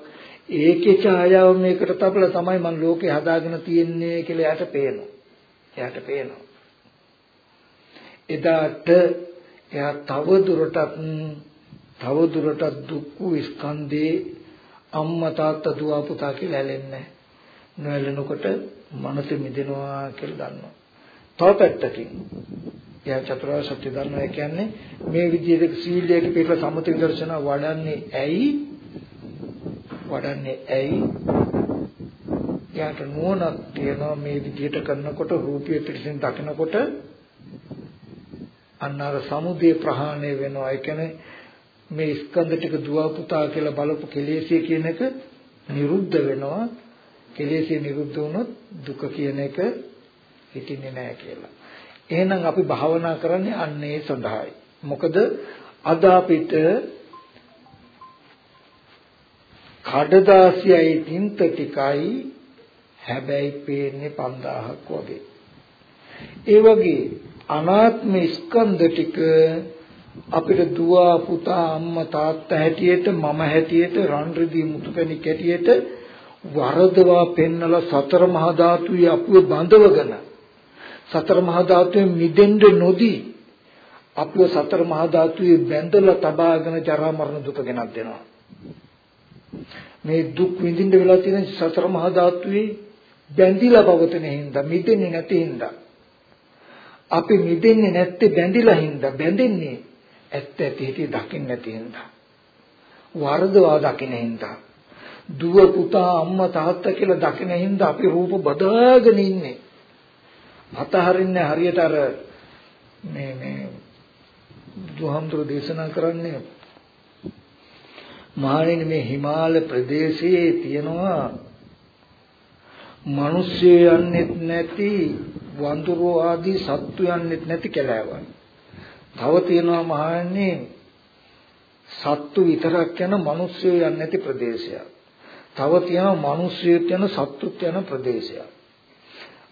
ඒකේ ඡායාව මේකට තබලා තමයි මම ලෝකේ හදාගෙන තියෙන්නේ කියලා එයාට පේනවා. එයාට පේනවා. එදාට එයා තව දුරටත් තව දුරටත් දුක් ස්කන්ධේ අම්මා තාත්තා දුව පුතා කියලා ඇලෙන්නේ නොඇලෙනකොට මනස මිදෙනවා කියලා දන්නවා. තව පැත්තකින් එයා චතුරාර්ය සත්‍ය දන්නවා කියන්නේ මේ විදිහට සීලයක පිටල සමත විදර්ශන වඩන්නේ ඇයි? වඩන්නේ ඇයි? එයාට නුවණක් තියෙනවා මේ විදිහට කරනකොට රූපය පිටින් දකිනකොට අන්න අර සමුදේ ප්‍රහාණය වෙනවා. ඒ කියන්නේ මේ ස්කන්ධ ටික දුව පුතා කියලා බලපු කෙලෙසිය කියන එක නිරුද්ධ වෙනවා. කෙලෙසිය නිරුද්ධ වුණොත් දුක කියන එක හිතින්නේ නැහැ කියලා. එහෙනම් අපි භාවනා කරන්නේ අන්න ඒ සඳහායි. මොකද අද අපිට කඩදාසියයි තින්ත ටිකයි හැබැයි පේන්නේ 5000ක් වගේ. ඒ වගේ අනාත්ම ස්කන්ධ ටික අපිට දුව පුතා අම්මා තාත්තා හැටියට මම හැටියට රන් රිදී මුතුකැණි කැටියට වරදවා පෙන්නලා සතර මහා ධාතුයේ අපුව බඳවගෙන සතර මහා ධාතුයෙන් මිදෙන්න නොදී අපිව සතර මහා ධාතුයේ බැඳලා තබාගෙන ජරා මරණ දුක ගෙනත් දෙනවා. මේ දුක් විඳින්න වෙලා තියෙන සතර මහා ධාතුවේ බැඳිලා පවතන හින්දා මිදෙන්නේ නැති හින්දා අපි මිදෙන්නේ නැත්තේ බැඳිලා හින්දා බැඳෙන්නේ ඇත්ත ඇති හිතේ දකින්න නැති හින්දා වරදවා දකින්න හින්දා දුව පුතා අම්මා තාත්තා කියලා දකින හින්දා අපි රූප බදාගෙන ඉන්නේ. අතහරින්නේ හරියට අර මේ මේ දුහම්තුරු දේශනා කරන්නේ මහණෙනි මේ හිමාල ප්‍රදේශයේ තියෙනවා මිනිස්සු යන්නෙත් නැති වඳුරෝ ආදී සත්තු යන්නෙත් නැති කැලෑවන්. තව තියෙනවා මහණෙනි සත්තු විතරක් යන මිනිස්සු යන්නේ නැති ප්‍රදේශයක්. තව තියෙනවා මිනිස්සුත් යන සත්තුත් යන ප්‍රදේශයක්.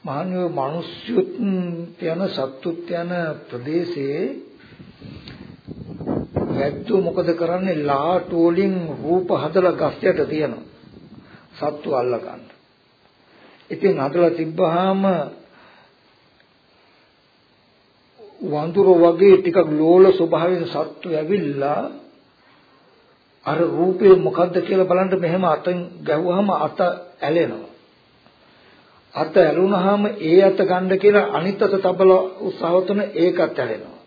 මහණියෝ මිනිස්සුත් යන සත්තුත් යන ප්‍රදේශයේ වැද්දෝ මොකද කරන්නේ ලාටු වලින් රූප හදලා ගස් යට තියනවා. සත්තු අල්ල ගන්න. ඉතින් හදලා තිබ්බහම වඳුර වගේ ටිකක් ලෝල ස්වභාවයෙන් සත්තු ඇවිල්ලා අර රූපේ මොකද්ද කියලා බලන්න මෙහෙම අතෙන් ගැහුවාම අත ඇලෙනවා. අත ඇලුනහම ඒ අත ගන්න කියලා අනිත් අත තබලා උත්සාහ කරන ඒකත් ඇලෙනවා.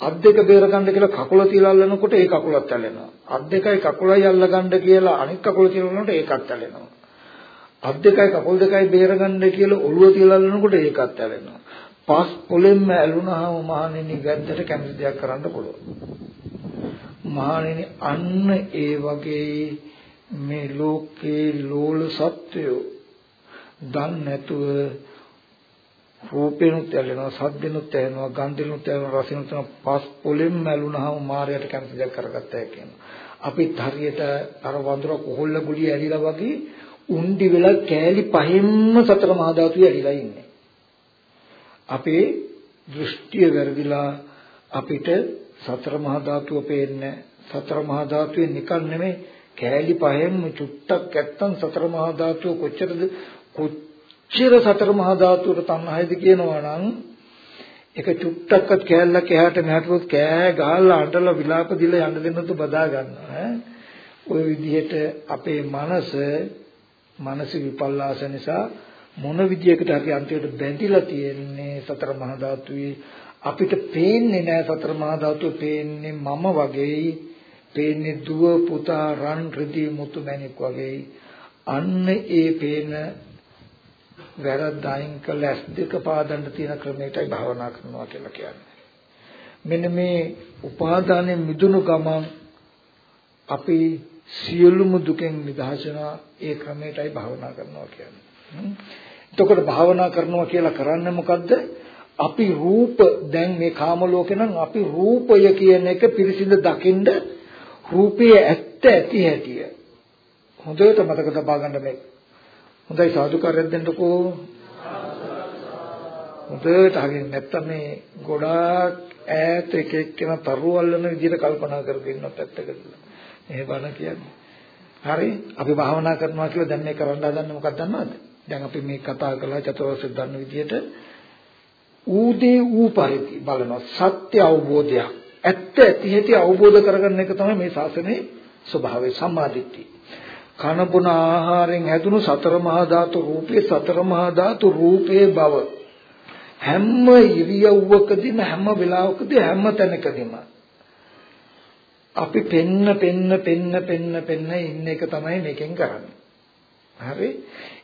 අත් දෙක බේර ගන්න කියලා කකුල තියලා අල්ලනකොට ඒ කකුලත් ඇලෙනවා. අත් දෙකයි කකුලයි අල්ල ගන්න කියලා අනිත් කකුල තියලා අල්ලනකොට ඒකත් ඇලෙනවා. අත් දෙකයි කකුල් දෙකයි බේර ගන්න කියලා ඔළුව තියලා අල්ලනකොට ඒකත් ඇලෙනවා. පස් පොලෙන්ම ඇලුනහම මහණෙනි වැද්දට කැමති දෙයක් කරන්න පුළුවන්. මහණෙනි අන්න ඒ වගේ මේ ලෝකේ ලෝල සත්වයෝ දන් නැතුව රූපේනුත් ඇලෙනවා සද්දෙනුත් ඇලෙනවා ගන්ධෙනුත් ඇලෙනවා රසෙනුත් පස් පොලෙන් මැලුනහම මායයට කැමති දෙයක් කරගත්තා කියනවා. අපිත් හරියට අර වඳුර කොහොල්ල ගුලිය ඇලිලා වගේ උන්ඩි වෙලා කෑලි පහෙන්ම සතර මහා ධාතුවේ ඇලිලා ඉන්නේ. අපේ දෘෂ්ටිය වැරදිලා අපිට සතර මහා ධාතුව පේන්නේ සතර මහා ධාතුවේ නිකන් නෙමෙයි කෑලි පහෙන්ම චුට්ටක් නැත්තම් සතර මහා ධාතුව කොච්චරද කොච්චර සතර මහා ධාතුවට තණ්හයිද කියනවා නම් එක චුට්ටක්වත් කෑල්ලක් එහාට මෙහාට කෑ ගහලා අඬලා විලාප දීලා යන්න දෙන්නත් බදා ගන්නවා ඈ. ওই විදිහට අපේ මනස මනස විපල්ලාස නිසා මොන විදියකට හරි අන්තිමට බැඳිලා තියෙන්නේ සතර මහා ධාතුවේ. අපිට පේන්නේ නෑ සතර මහා ධාතුව පේන්නේ මම වගේයි පේන්නේ දුව පුතා රන් රිදී මුතු මැණික් වගේයි අන්න ඒ පේන වැරද්ද අයින් කළ ඇස් දෙක පාදන්න තියෙන ක්‍රමයටයි භාවනා කරනවා කියලා කියන්නේ. මෙන්න මේ උපාදානයේ මිදුණු ගමන් අපි සියලුම දුකෙන් නිදහස් වෙනවා ඒ ක්‍රමයටයි භාවනා කරනවා කියන්නේ. එතකොට භාවනා කරනවා කියලා කරන්නේ මොකද්ද? අපි රූප දැන් මේ කාම ලෝකේ නම් අපි රූපය කියන එක පිරිසිඳ දකින්ද රූපයේ ඇත්ත ඇති හැටිය. හොඳට මතක තබා ගන්න මේ. හොඳයි සාදුකාරයක් දෙන්නකෝ. හොඳට අහගෙන නැත්තම් මේ ගොඩාක් ඈත එක එක්කෙනා තරුවල්ලන විදිහට කල්පනා කරගෙන ඉන්නත් පැත්තකදලා. මේ බණ කියන්නේ. හරි අපි භාවනා කරනවා කියලා දැන් මේ කරන්න හදන්නේ මොකක්ද දන්නවද? දැන් අපි මේ කතා කළා චතුරාර්ය දන්න විදිහට ඌදේ ඌ පරිදි බලනවා සත්‍ය අවබෝධයක්. ඇත්ත ඇති හැටි අවබෝධ කරගන්න එක තමයි මේ ශාසනයේ ස්වභාවය සම්මාදිට්ඨිය. කන බොන ආහාරයෙන් හැදුණු සතර මහා ධාතු රූපේ සතර මහා ධාතු රූපේ බව හැම ඉරියව්වකදීම හැම වෙලාවකදී හැම තැනකදීම අපි පෙන්න පෙන්න පෙන්න පෙන්න පෙන්න ඉන්න එක තමයි මේකෙන් කරන්නේ. හරි?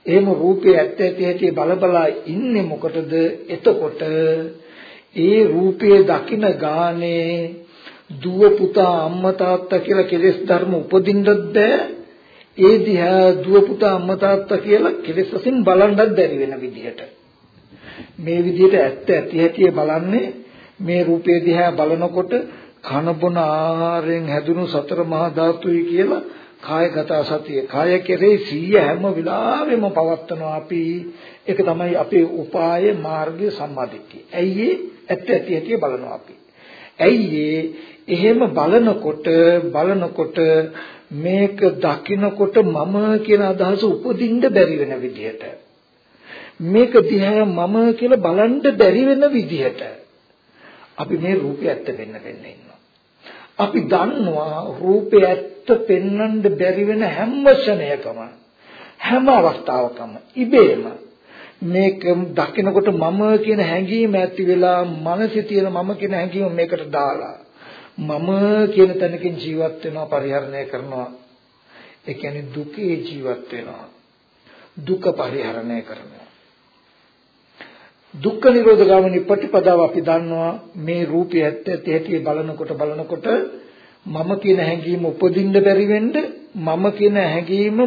එහෙම රූපේ ඇත්ත ඇති ඇති බලබලා ඉන්නේ මොකටද? එතකොට ඒ රූපයේ දකින ගානේ දුව පුතා අම්මා තාත්තා කියලා කෙලෙස් ධර්ම උපදින්නත් බෑ. ඒ දිහා දුව පුතා අම්මා තාත්තා කියලා කෙලෙස් වශයෙන් බලන්නත් බැරි වෙන විදිහට. මේ විදිහට ඇත්ත ඇති හැටි බලන්නේ මේ රූපේ දිහා බලනකොට කන බොන ආහාරයෙන් හැදුණු සතර මහා ධාතුයි කියලා කායගත සතිය කාය කෙරේ සිය හැම වෙලාවෙම පවත්නවා අපි ඒක තමයි අපේ උපාය මාර්ගය සම්මාදිට්ඨිය. ඇයි ඇත්ත ඇති ඇති බලනවා අපි. ඇයි එහෙම බලනකොට බලනකොට මේක දකිනකොට මම කියන අදහස උපදින්න බැරි වෙන විදිහට. මේක දිහා මම කියලා බලන්න බැරි වෙන විදිහට. අපි මේ රූපය ඇත්ත වෙන්න වෙන්න ඉන්නවා. අපි දන්නවා රූපය ඇත්ත පෙන්වන්න බැරි වෙන හැම ක්ෂණයකම හැම අවස්ථාවකම ඉබේම. මේක දකිනකොට මම කියන හැඟීම ඇති වෙලා මනසේ තියෙන මම කියන හැඟීම මේකට දාලා මම කියන තැනකින් ජීවත් වෙනවා පරිහරණය කරනවා. ඒ කියන්නේ දුකේ ජීවත් වෙනවා. දුක පරිහරණය කරනවා. දුක්ඛ නිරෝධ ගාමිනී ප්‍රතිපදාව අපි දන්නවා. මේ රූපය ඇත්ත ඇති හැටි බලනකොට බලනකොට මම කියන හැඟීම උපදින්න බැරි වෙන්න මම කියන හැඟීම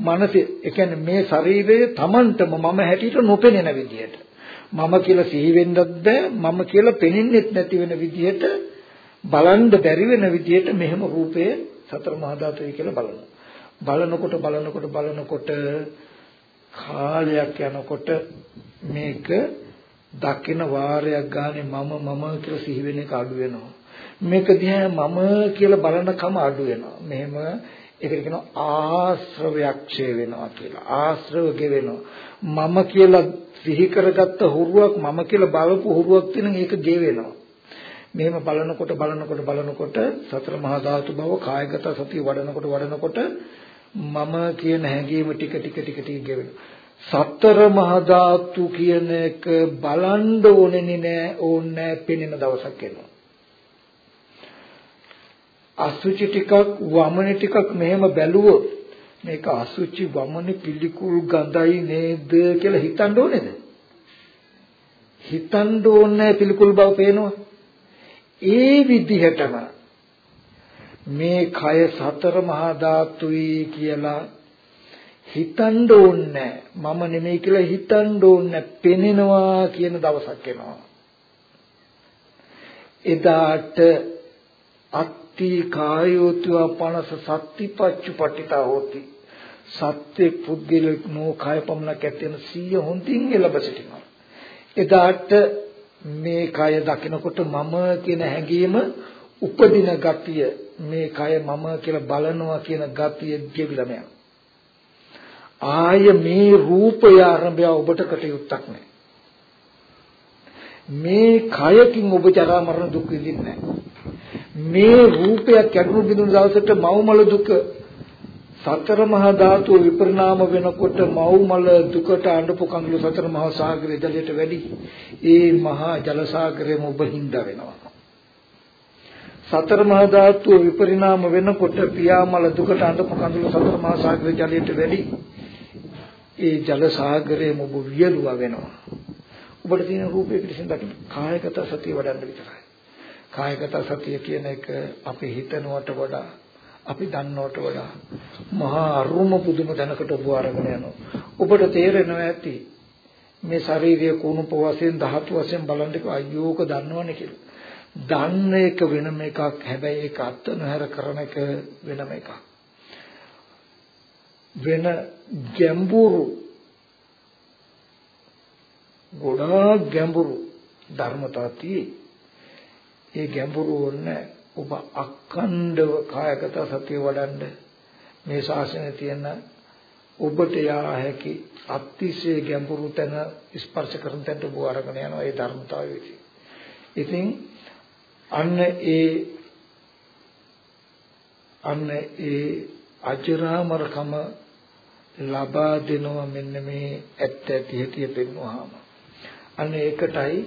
මනසේ ඒ කියන්නේ මේ ශරීරයේ Tamanටම මම හැටියට නොපෙනෙන විදිහට මම කියලා සිහි වෙන්නත් බෑ මම කියලා පෙනෙන්නෙත් නැති වෙන විදිහට බලන්න බැරි වෙන විදිහට මෙහෙම රූපය සතර මහා ධාතුයි කියලා බලනවා බලනකොට බලනකොට බලනකොට කාලයක් යනකොට මේක දකින වාරයක් ගානේ මම මම කියලා සිහි වෙන එක අඩු වෙනවා මේක දිහා මම කියලා බලන කම අඩු වෙනවා මෙහෙම ඒකට කියනවා ආශ්‍රවයක් ඡේ වෙනවා කියලා. ආශ්‍රව ගෙවෙනවා. මම කියලා සිහි කරගත්ත හුරුවක් මම කියලා බලපු හුරුවක් තියෙන ඒක ගෙවෙනවා. මෙහෙම බලනකොට බලනකොට බලනකොට සතර මහා ධාතු බව කායගත සතිය වඩනකොට වඩනකොට මම කියන හැඟීම ටික ටික ටික ටික ගෙවෙනවා. සතර මහා ධාතු කියන එක බලන්න ඕනේ නෑ ඕනේ පෙනෙන දවසක් එනවා. අසුචි ටිකක් වමනේ ටිකක් මෙහෙම බැලුවොත් මේක අසුචි වමනේ පිළිකුල් ගඳයි නේද කියලා හිතන්න ඕනේද? හිතන්න ඕනේ පිළිකුල් බව පේනවා. ඒ විදිහටම මේ කය සතර මහා ධාතුයි කියලා හිතන්න ඕනේ මම නෙමෙයි කියලා හිතන්න ඕනේ පෙනෙනවා කියන දවසක් එනවා. එදාට අත් සත්‍ති කායෝත්ව පනස සත්‍තිපච්චු පටිතා හෝති. සත්‍ය පුද්ගලික නෝ කාය පමණක් ඇත්තෙන සිය හොඳින් එළඹ සිටිනවා. එදාට මේ කය දකිනකොට මම කියන හැඟීම උපදින ගතිය මේ කය මම කියලා බලනවා කියන ගතිය ගෙවිලම යනවා ආය මේ රූපය ආරම්භය ඔබට කටයුත්තක් නැහැ මේ කයකින් ඔබ ජරා මරණ දුක් විඳින්නේ නැහැ මේ රූපයක් කැඩුණු බිඳුණු දවසට මව්මල දුක සතර මහා ධාතුව විපරිණාම වෙනකොට මව්මල දුකට අඬපු කඳුළු සතර මහා සාගරයේ ජලයට වැඩි. ඒ මහා ජල සාගරයම ඔබ හින්දා වෙනවා. සතර මහා ධාතුව විපරිණාම වෙනකොට පියාමල දුකට අඬපු කඳුළු සතර මහා සාගරයේ ජලයට වැඩි. ඒ ජල සාගරයම ඔබ වියලුවා වෙනවා. ඔබට තියෙන රූපේ පිටින් දකින්න. කායගත සතිය වඩන්න විතරයි. කායගත සතිය කියන එක අපි හිතනවට වඩා අපි දන්නවට වඩා මහා අරුම පුදුම දැනකට ඔබ අරගෙන යනවා. ඔබට තේරෙනවා ඇති මේ ශාරීරික කුණුප වශයෙන් ධාතු වශයෙන් බලන්න අයියෝක දන්නවනේ කියලා. දන්න එක වෙනම එකක් හැබැයි ඒක අත්ත නොහැර කරන එක වෙනම එකක්. වෙන ගැඹුරු ගොඩාක් ගැඹුරු ධර්මතා තියෙයි. ඒ ගැඹුරු ඕනේ ඔබ අඛණ්ඩව කායගත සතිය වඩන්න මේ ශාසනයේ තියෙන ඔබට යා හැකි අතිශය ගැඹුරු තැන ස්පර්ශ කරන තැනට ඔබ අරගෙන යනවා ඒ ධර්මතාවයේදී. ඉතින් අන්න ඒ අන්න ඒ අජරාමරකම ලබා දෙනවා මෙන්න මේ ඇත්ත ඇති හැටි පෙන්වුවාම අන්න ඒකටයි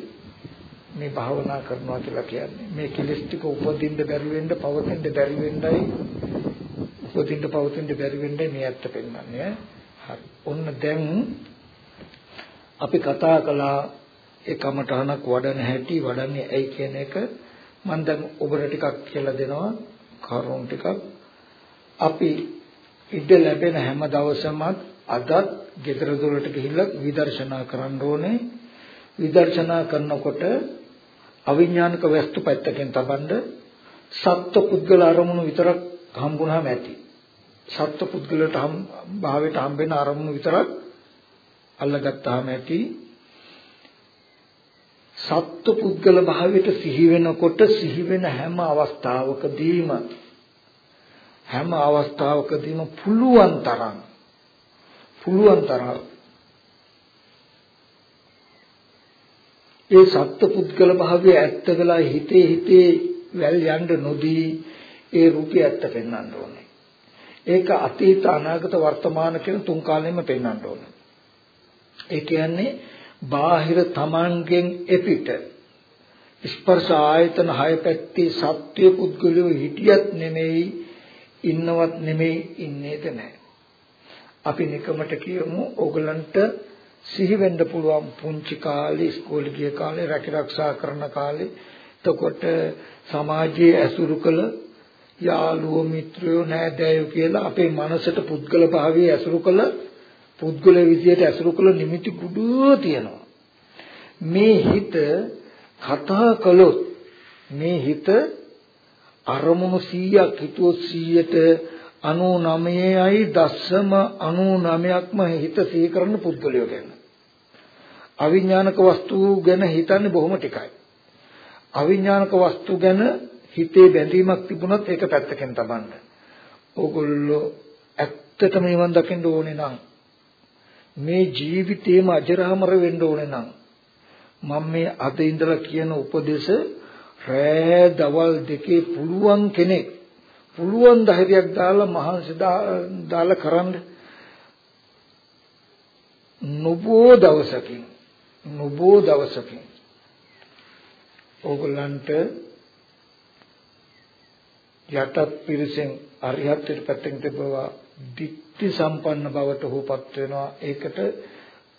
මේ භාවනා කරනවා කියලා කියන්නේ. මේ කෙලස් ටික උපදින්න බැරි වෙන්න පවතින්න බැරි වෙන්නයි. උපදින්න පවතින්න බැරි වෙන්නයි මේ ඇත්ත පෙන්වන්නේ. හරි. ඔන්න දැන් අපි කතා කළා ඒ කමඨහනක් වඩන හැටි වඩන්නේ ඇයි කියන එක. මම දැන් ඔබට ටිකක් කියලා දෙනවා. කරුණු ටිකක්. අපි ඉඩ ලැබෙන හැම දවසමත් අදත් ගෙදර දොරට ගිහිල්ලා විදර්ශනා කරන්න ඕනේ. විදර්ශනා කරනකොට අවිඥානික වස්තු පැත්තකින් තබන්න සත්ව පුද්ගල අරමුණු විතරක් හම්බුනහම ඇති. සත්ව පුද්ගලට හම් භාවයට හම්බෙන අරමුණු විතරක් අල්ලගත්තාම ඇති. සත්ව පුද්ගල භාවයට සිහි වෙනකොට සිහි වෙන හැම අවස්ථාවකදීම හැම අවස්ථාවකදීම පුළුවන් තරම් පුළුවන් තරම් ඒ සත්පුද්ගල භාවය ඇත්ත වෙලා හිතේ හිතේ වැල් යන්න නොදී ඒ රූපය ඇත්ත පෙන්වන්න ඕනේ. ඒක අතීත අනාගත වර්තමාන කියන තුන් කාලෙම පෙන්වන්න ඕනේ. ඒ කියන්නේ බාහිර තමන්ගෙන් එපිට ස්පර්ශ ආයතන හය පැත්තේ සත්‍ය පුද්ගලයෝ හිටියත් නෙමෙයි ඉන්නවත් නෙමෙයි ඉන්නේද නැහැ. අපි නිකමට කියමු ඕගලන්ට සිහි වෙන්න පුළුවන් පුංචි කාලේ ඉස්කෝලේ ගිය කාලේ රැකිරක්ෂා කරන කාලේ එතකොට සමාජයේ ඇසුරු කළ යාළුවෝ මිත්‍රයෝ නෑදෑයෝ කියලා අපේ මනසට පුද්ගල භාවයේ ඇසුරු කළ පුද්ගල විදියට ඇසුරු කළ නිමිති කුඩුව තියෙනවා මේ හිත කතා කළොත් මේ හිත අරමුණු 100ක් හිතුවොත් 100ට 99යි දශම 99ක්ම හිත සිහි කරන පුද්ගලයෝ ගැන. අවිඥානික වස්තු ගැන හිතන්නේ බොහොම ටිකයි. අවිඥානික වස්තු ගැන හිතේ බැඳීමක් තිබුණොත් ඒක පැත්තකින් තබන්න. ඕගොල්ලෝ ඇත්තටම නිවන් දකින්න ඕනේ නම් මේ ජීවිතේම අජරාමර වෙන්න ඕනේ නම් මම මේ අද ඉඳලා කියන උපදේශ රෑ දවල් දෙකේ පුළුවන් කෙනෙක් පුළුවන් ධෛර්යයක් දාලා මහන්සි දාලා කරන්න නොබෝ දවසකින් නොබෝ දවසකින් ඕගොල්ලන්ට යටත් පිරිසෙන් අරිහත්ත්වයට පැත්තෙන් තිබවා දික්ටි සම්පන්න බවට හොපත් වෙනවා ඒකට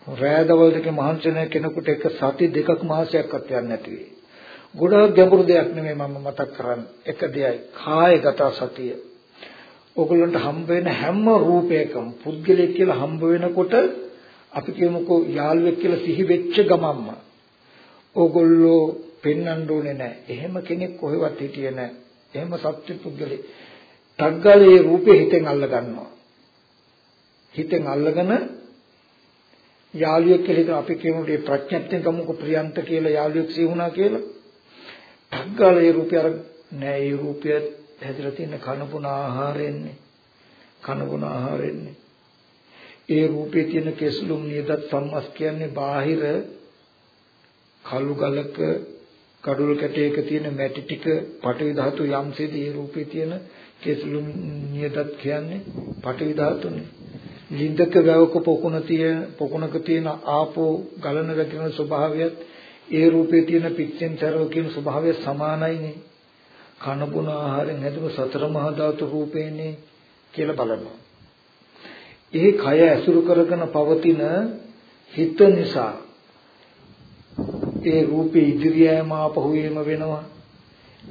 රෑදවල් දෙක මහන්සි නැ කෙනෙකුට එක සති දෙකක් මාසයක්වත් යන්නේ නැති වෙයි ගොඩාක් ගැඹුරු දෙයක් නෙමෙයි මම මතක් කරන්නේ. එක දෙයයි කායගත සතිය. ඕගොල්ලන්ට හම්බ වෙන හැම රූපයකම පුද්ගලයෙක් කියලා හම්බ වෙනකොට අපි කියමුකෝ යාළුවෙක් කියලා සිහි වෙච්ච ගමම්ම ඕගොල්ලෝ පෙන්වන්න ඕනේ නැහැ. එහෙම කෙනෙක් කොහෙවත් හිටියේ නැහැ. එහෙම සත්‍ය පුද්ගලෙ. ටග්ගලේ රූපේ හිතෙන් අල්ල ගන්නවා. හිතෙන් අල්ලගෙන යාළුවෙක් කියලා අපි කියමුකෝ මේ ප්‍රඥප්තියෙන් ගමුකෝ ප්‍රියන්ත කියලා යාළුවෙක් සිහි වුණා කියලා. ටග්ගාල ඒ රූපය අර නෑ ඒ රූපය හැදලා තියෙන කනපුන ආහාරෙන්නේ කනපුන ආහාරෙන්නේ ඒ රූපේ තියෙන කෙස්ලුම් නියදත් සම්මස් කියන්නේ බාහිර කළු ගලක කඩුල් කැටයක තියෙන මැටි ටික පටවි ධාතු යම්සේද ඒ රූපේ තියෙන කෙස්ලුම් නියදත් කියන්නේ පටවි ධාතුනේ ලින්දක වැවක පොකුණ තියෙන පොකුණක තියෙන ආපෝ ගලන වැగిරෙන ස්වභාවයත් ඒ රූපේ තියෙන පිච්චෙන් තරව කියන ස්වභාවය සමානයිනේ. කන බොන ආහාරයෙන් හැදුණු සතර මහා ධාතු රූපේනේ කියලා බලනවා. ඒ කය ඇසුරු කරගෙන පවතින හිත නිසා ඒ රූපේ ඉදිරියම ආපහු එම වෙනවා.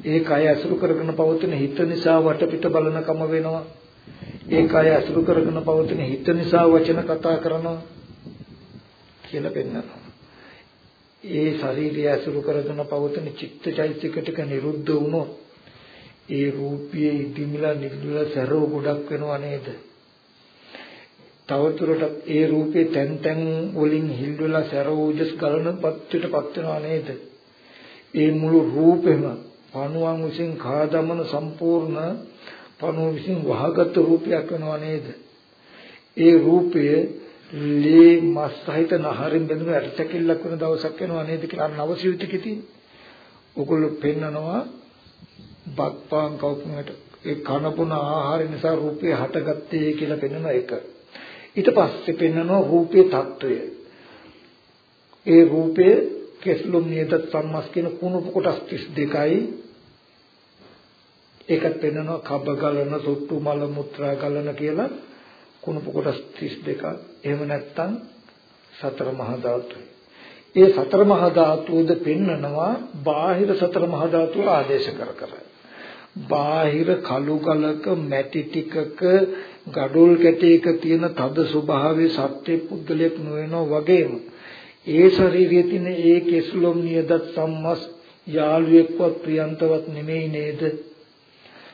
ඒ කය අසුරු කරගෙන පවතින හිත නිසා වටපිට බලනකම වෙනවා. ඒ කය අසුරු කරගෙන පවතින හිත නිසා වචන කතා කරනවා කියලා පෙන්නනවා. ඒ ශරීරය අසුරු කරගෙන පවතින චිත්තචෛතසික ටික නිරුද්ධ වුණොත් ඒ රූපයේ ඉදිමිලා නිදුල සැරෝ ගොඩක් වෙනව නේද? තවදුරටත් ඒ රූපේ තැන් තැන් වලින් හිල් වෙලා සැරෝ උජස් ගලන පත්විටපත් වෙනව නේද? ඒ මුළු රූපෙම පණුවන් විසින් කාදමන සම්පූර්ණ පණුව විසින් වහගත් රූපයක් වෙනව නේද? ඒ රූපය ලේ මස් සහිත නහරින් බඳුන ඇටසැකිල්ලක් වෙන දවසක් වෙනව නේද කියලා නවසිවිතකේ තියෙන. ඔගොල්ලෝ පෙන්නනවා බත්පාන් කවුපුමට ඒ කනපුන ආහාර නිසා රූපේ හටගත්තේ කියලා පෙන්වන එක. ඊට පස්සේ පෙන්වනවා රූපේ తত্ত্বය. ඒ රූපය කෙස්ලොම් නියත සම්මස් කියන කුණු කොටස් 32යි. ඒකත් පෙන්වනවා කබ ගලන, සොට්ටු මල මුත්‍රා ගලන කියලා කුණු කොටස් 32ක්. එහෙම නැත්නම් සතර මහා ධාතුයි. ඒ සතර මහා ධාතුවද පෙන්නනවා බාහිර සතර මහා ධාතුව ආදේශ කර කරයි. බාහිර කළු ගලක මැටි ටිකක gadol කැටයක තියෙන තද ස්වභාවයේ සත්‍ය පුද්ගලයක් නොවනවා වගේම. ඒ ශරීරයේ තියෙන ඒ කෙස්ලොම් නියදත් සම්මස් යාළුවෙක්වත් ප්‍රියන්තවත් නෙමෙයි නේද?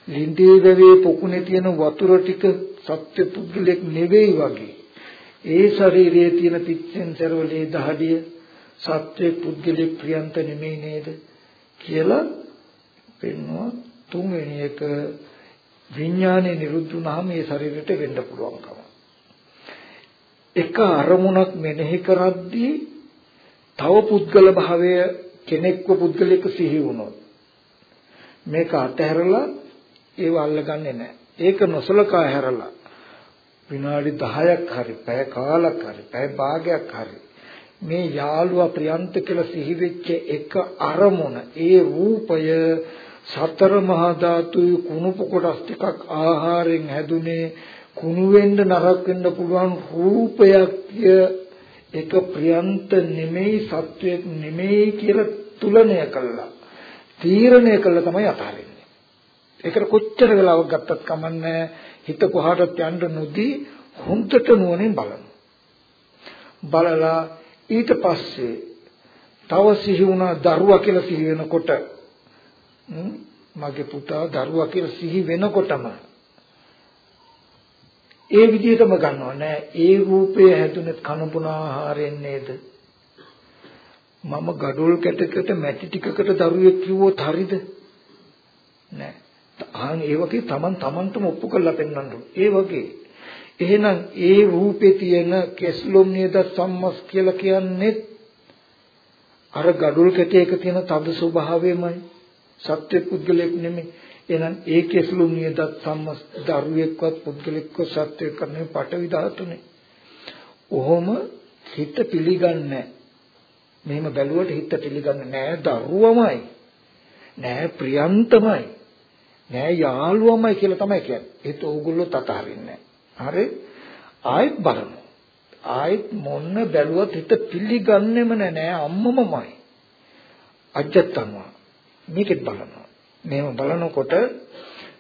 ලින්දේ වැවේ පොකුණේ තියෙන වතුර ටික සත්‍ය පුද්ගලයක් නෙවෙයි වගේ. ඒ ශරීරයේ තියෙන පිච්චෙන් සරවලේ දහඩිය සත්‍ය පුද්ගලෙක් ප්‍රියන්ත නෙමෙයි නේද? කියලා පෙන්වුවා. තුන්වෙනි එක විඥානේ නිරුද්ධ වුණාම මේ ශරීරයට වෙන්න පුළුවන්කම. එක අරමුණක් මෙනෙහි කරද්දී තව පුද්ගල භාවය කෙනෙක්ව පුද්ගලෙක සිහි වුණොත් මේක අතහැරලා ඒව අල්ලගන්නේ නැහැ. ඒක නොසලකා හැරලා විනාඩි 10ක් හරි පැය කාලක් හරි පැය භාගයක් හරි මේ යාළුවා ප්‍රියන්ත කියලා සිහි වෙච්ච එක අරමුණ ඒ රූපය සතර මහා ධාතුයි කුණුපු කොටස් ටිකක් ආහාරයෙන් හැදුනේ. කුණු වෙන්න නරක වෙන්න පුළුවන් රූපයක් එක ප්‍රියන්ත නෙමෙයි සත්වයක් නෙමෙයි කියලා තුලණය කළා. තීරණය කළා තමයි අතාරින්නේ. ඒකට කොච්චර වෙලාවක් ගත්තත් කමන්නේ හිත කොහාටත් යන්න නොදී හොඳට නුවණින් බලන්න. බලලා ඊට පස්සේ තව සිහි වුණා දරුවා කියලා සිහි වෙනකොට මගේ පුතා දරුවා කියලා සිහි වෙනකොටම ඒ විදිහටම ගන්නව. නෑ ඒ රූපය හැදුනේ කනපුන ආහාරයෙන් නේද? මම gadol කැටකට මැටි ටිකකට දරුවෙක් කිව්වොත් හරිද? නෑ. ආන් ඒ වගේ Taman Tamanටම ඔප්පු කරලා පෙන්වන්න ඒ වගේ. එහෙනම් ඒ රූපේ තියෙන කෙස්ලොම් නේද සම්මස් කියලා කියන්නේ අර gadol කැටයක තියෙන තද ස්වභාවයමයි. සත්‍ය පුද්ගලෙක් නෙමෙයි. එහෙනම් ඒකේ සුළු නියදත් සම්මස් දරුවෙක්වත් පුද්ගලෙක්ව සත්‍යයක් කරන්නේ පටවි ධාතුනේ. ඔහොම හිත පිළිගන්නේ මෙහෙම බැලුවට හිත පිළිගන්නේ නෑ දරුවමයි. නෑ ප්‍රියන්තමයි. නෑ යාළුවමයි කියලා තමයි කියන්නේ. ඒත් ඕගොල්ලෝ තතහරින්නේ හරි? ආයෙත් බලමු. ආයෙත් මොන්න බැලුවත් හිත පිළිගන්නෙම නෑ අම්මමමයි. අජත්තනවා. මේකෙත් බලනවා. මේව බලනකොට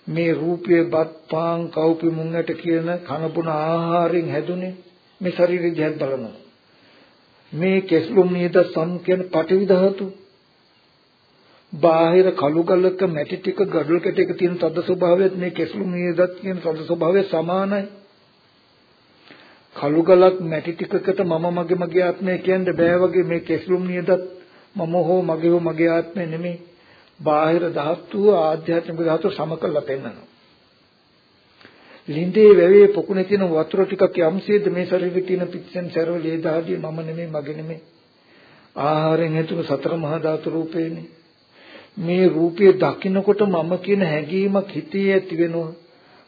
මේ රූපයේ බත් පාන් කව්පි මුංගට කියන කනපුන ආහාරයෙන් හැදුනේ මේ ශරීරය දිහා බලනවා. මේ කෙස්ලුම් නියද සම් කියන පටිවි ධාතු බාහිර කළු ගලක මැටි ටික ගඩොල් කැටයක තියෙන තද ස්වභාවයත් මේ කෙස්ලුම් නියදත් කියන තද ස්වභාවය සමානයි. කළු ගලක් මැටි ටිකකට මම මගේ මගේ ආත්මය කියන්න බෑ වගේ මේ කෙස්ලුම් නියදත් මම හෝ මගේ හෝ මගේ ආත්මය නෙමෙයි. බාහිර ධාතුව ආධ්‍යාත්මික ධාතුව සම කරලා පෙන්වනවා. ලින්දේ වැවේ පොකුණේ තියෙන වතුර ටිකක් යම්සේද මේ ශරීරේ තියෙන පිච්චෙන් සරව ලේ දහදිය මම නෙමෙයි මගේ නෙමෙයි. ආහාරයෙන් හේතුව සතර මහා ධාතු රූපේනේ. මේ රූපය දකින්නකොට මම කියන හැඟීමක් හිතේ ඇති වෙනවා.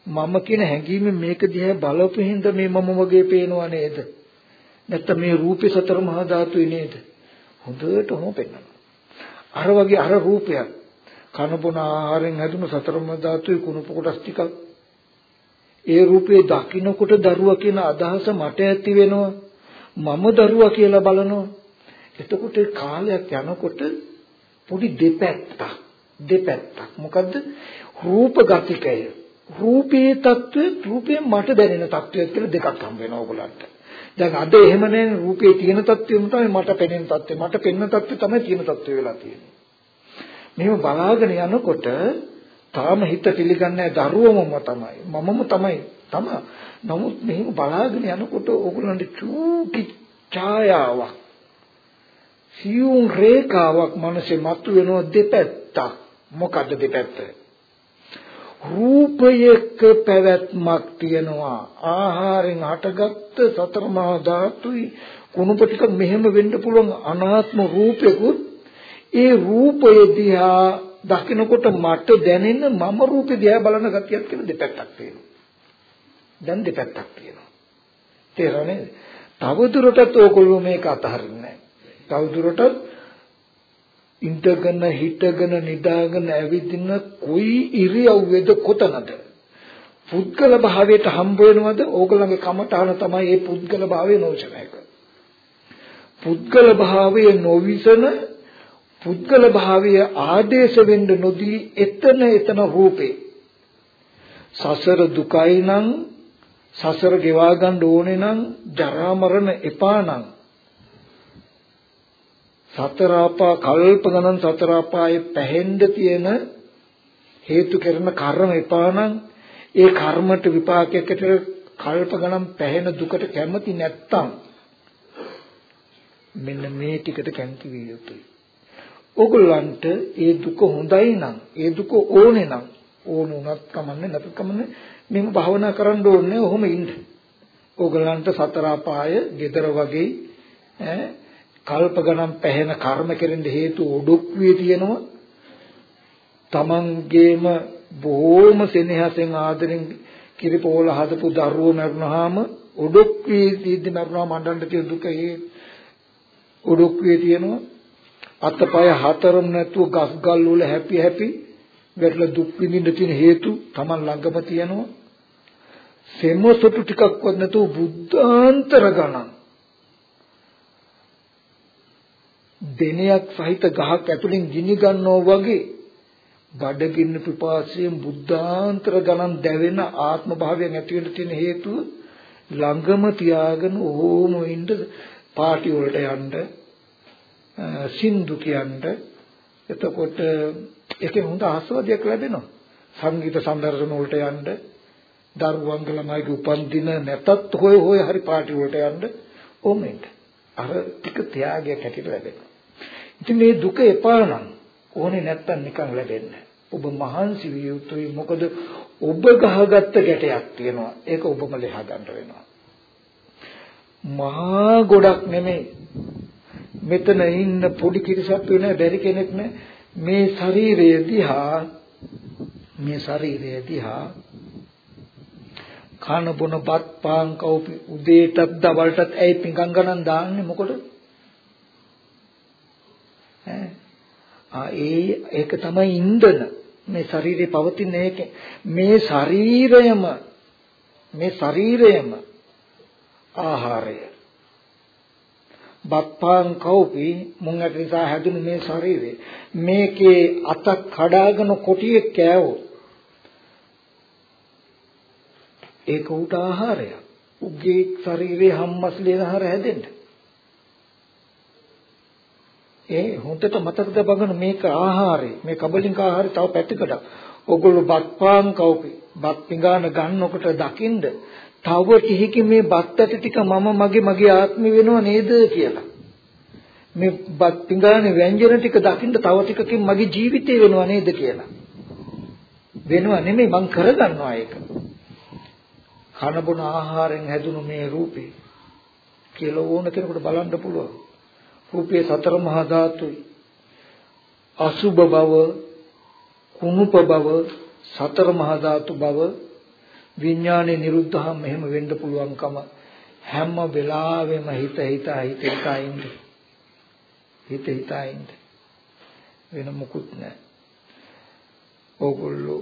මම කියන හැඟීම මේක දිහා බලපු හින්දා මේ මම වගේ පේනවා නේද? නැත්නම් මේ රූපේ සතර මහා ධාතුයි නේද? හොඳට හොම පෙන්වනවා. අර වගේ අර රූපයක් කනබුන ආහාරයෙන් හැදුණු සතරම ධාතුවේ කුණප කොටස් ටිකක්. ඒ රූපේ දකින්නකොට දරුවා කියන අදහස මට ඇති වෙනවා. මම දරුවා කියලා බලනවා. එතකොට කාලයක් යනකොට පොඩි දෙපැත්තක් දෙපැත්තක්. මොකද්ද? රූප ගතිකය. රූපේ తත්වය රූපේ මට දැනෙන తත්වය කියලා දෙකක් හම් වෙනවා ඔයගලන්ට දැන් අද එහෙම නැහැ. රූපේ තියෙන తත්වෙම තමයි මට පෙනෙන తත්වෙ. මට පෙනෙන తත්වෙ තමයි තියෙන తත්වෙ වෙලා තියෙන්නේ. මෙහෙම බලාගෙන යනකොට තාම හිත පිළිගන්නේ දරුවමම තමයි. මමම තමයි. තම. නමුත් මෙහෙම බලාගෙන යනකොට ඕගොල්ලන්ට චූටි ඡායාවක් සියුම් රේඛාවක් මනසේ මතුවෙනවා දෙපැත්තක්. මොකද්ද දෙපැත්ත? රූපයක පැවැත්මක් තියනවා ආහාරයෙන් හටගත්ත සතර මහා ධාතුයි කුණුප ටික මෙහෙම වෙන්න පුළුවන් අනාත්ම රූපයකුත් ඒ රූපය දිහා දකිනකොට මට දැනෙන මම රූපේ දිහා බලන ගතියක් කියලා දෙපැත්තක් තියෙනවා. දැන් දෙපැත්තක් තියෙනවා. තේරෙන්නේ තව දුරටත් ඕගොල්ලෝ මේක අතහරින්නේ නැහැ. තව දුරටත් ඉඳගෙන හිටගෙන නිදාගෙන ඇවිදින කොයි ඉරියව්වේද කොතනද? පුද්ගල භාවයට හම්බ වෙනවද? ඕගොල්ලන්ගේ කමටහන තමයි මේ පුද්ගල භාවයේ නොවිසන එක. පුද්ගල භාවයේ නොවිසන පුද්ගල භාවයේ ආදේශ වෙන්න නොදී එතන එතන රූපේ සසර දුකයි නම් සසර ගෙවා ගන්න ඕනේ නම් ජරා මරණ එපා නම් සතර අපා කල්ප ගණන් සතර අපායේ පැහෙන්න තියෙන හේතු කරන කර්ම එපා නම් ඒ කර්මට විපාකයකට කල්ප ගණන් පැහෙන දුකට කැමති නැත්තම් මෙන්න මේ ටිකට කැමති විය යුතුයි. ඕගොල්ලන්ට ඒ දුක හොඳයි නම් ඒ දුක ඕනේ නම් ඕන උනත් කමන්නේ නැත්නම් කමන්නේ මෙහෙම භාවනා කරන්න ඕනේ ඔහොම ඉන්න. ඕගොල්ලන්ට සතර අපාය, gedara වගේ ඈ කල්ප ගණන් පැහැෙන කර්ම කෙරෙන්න හේතු ඔඩොක්කුවේ තියෙනවා තමන්ගේම බොහොම සෙනෙහසෙන් ආදරෙන් කිරිපෝල හදපු දරුවෝ මරුණාම ඔඩොක්කුවේ තීද්දි මරුණා මණ්ඩන්න තියෙන දුක ඒ ඔඩොක්කුවේ තියෙනවා අතපය හතරම නැතුව ගස් ගල් වල හැපි හැපි වැටලා දුක් විඳින්න තියෙන හේතු තමන් ළඟම තියෙනවා. සෙමසොටු ටිකක්වත් නැතුව බුද්ධාන්තර ගණන්. දෙනයක් සහිත ගහක් ඇතුලින් ගිනි ගන්නවා වගේ බඩගින්න පිපාසයෙන් බුද්ධාන්තර ගණන් දැවෙන ආත්ම භාවයෙන් ඇති වෙන්න තියෙන හේතුව ළඟම තියාගෙන ඕම ඉන්න පාටි වලට යන්න. සින්දු කියන්න. එතකොට ඒකේ හොඳ ආස්වාදයක් ලැබෙනවා. සංගීත සම්දර්ශන වලට යන්න දරුවන්ගේ ළමයිගේ උපන්දින නැතත් හොය හොය හරි පාටි වලට යන්න ඕම ඉන්න අර ටික ත්‍යාගයක් හැටියට ලැබෙනවා. ඉතින් මේ දුක එපා නම් ඕනේ නැත්තම් නිකන් ලැබෙන්නේ. ඔබ මහන්සි විය යුතුයි. මොකද ඔබ ගහගත්ත ගැටයක් තියෙනවා. ඒක ඔබම ලෙහා ගන්න වෙනවා. මහා ගොඩක් නෙමෙයි. මෙතන ඉන්න පොඩි කිරිසක් වෙන බැරි කෙනෙක් නේ. මේ ශරීරය දිහා මේ ශරීරය දිහා කන බොන බත් පාන් කවුපි උදේටත් දවල්ටත් ඇයි පිඟන් ගණන් දාන්නේ? මොකටද ඒ ඒක තමයි ඉන්ධන. මේ ශරීරේ පවතින එක. මේ ශරීරයම මේ ශරීරයම ආහාරය. බප්පාන් කෝපි මුංගට නිසා හැදුණු මේ ශරීරය. මේකේ අතක් කඩාගෙන කොටියෙක් කෑවොත් ඒක උට ආහාරයක්. උගේ ශරීරේ හම්මස්ලේ ආහාර හැදෙන්නේ. ඒ හොඳට මතකද බගන මේක ආහාරය. මේ කබලින්ක ආහාරය තව පැත්තකට. ඔගොල්ලෝ බත් පාන් කවපි. බත් පිඟාන ගන්නකොට දකින්ද තව ටිකකින් මේ බත් ඇට ටික මම මගේ මගේ ආත්මය වෙනව නේද කියලා. මේ බත් පිඟානේ ව්‍යංජන ටික දකින්න තව ටිකකින් මගේ ජීවිතය වෙනව නේද කියලා. වෙනව නෙමෙයි මං කරගන්නවා ඒක. කන බොන ආහාරයෙන් හැදුණු මේ රූපේ කියලා ඕන කෙනෙකුට බලන්න පුළුවන්. රූපේ සතර මහා ධාතුයි. අසුබ බව, කුණුප බව, සතර මහා ධාතු බව විඥානේ නිරුද්ධහම මෙහෙම වෙන්න පුළුවන්කම හැම වෙලාවෙම හිත හිත හිත හිත ඉන්න. හිත හිත ඉන්න. වෙන මොකුත් නැහැ. ඕගොල්ලෝ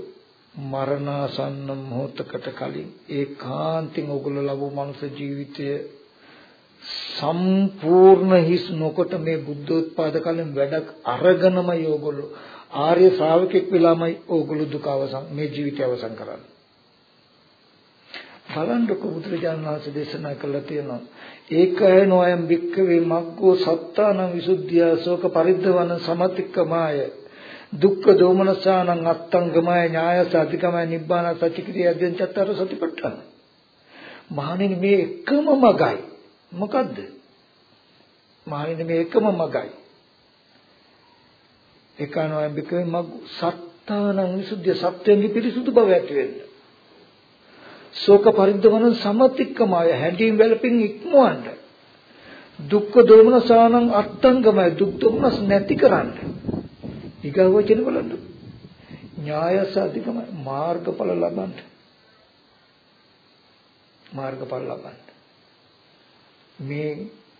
මරණාසන්න මොහොතකට කලින් ඒකාන්තයෙන් ඕගොල්ලෝ ලැබු මනුෂ්‍ය ජීවිතය සම්පූර්ණ හිස් නොකොට මේ බුද්ධෝත්පාද කාලෙන් වැඩක් අරගෙනම යෝගොල්ලෝ ආර්ය ශ්‍රාවකෙක් වෙලාමයි ඕගොල්ලෝ දුක අවසන් මේ ජීවිතය අවසන් කරන්නේ. බලන්නකො බුදුරජාණන් වහන්සේ දේශනා කළා තියෙනවා. ඒකය නොයම් වික්කවේ මග්ගෝ සත්තානං විසුද්ධිය ශෝක පරිද්දවන සමතික්කමාය. දුක්ඛ දෝමනසානං අත්තංගමය ඥායස අධිකමය නිබ්බාන සත්‍චිකිරිය අධ්‍යයන චත්තර සතිපට්ඨාන. මහණෙනි මේ එකම මගයි. මොකද්ද? මහණෙනි මේ එකම මගයි. ඒකනෝයම් වික්කවේ මග් සත්තානං විසුද්ධිය සත්‍යයෙන් පිරිසුදු බව ඇති වෙන්න ශෝක පරිද්දවන සමතික්කමය හැඬීම් වැළපින් ඉක්මවන්න. දුක්ඛ දෝමනසානං අත්තංගමය දුක් දුම්නස් නැති කරන්න. ඊගව වචන බලන්න. ඥායස අධිකම මාර්ගඵල ලබන්න. මාර්ගඵල ලබන්න. මේ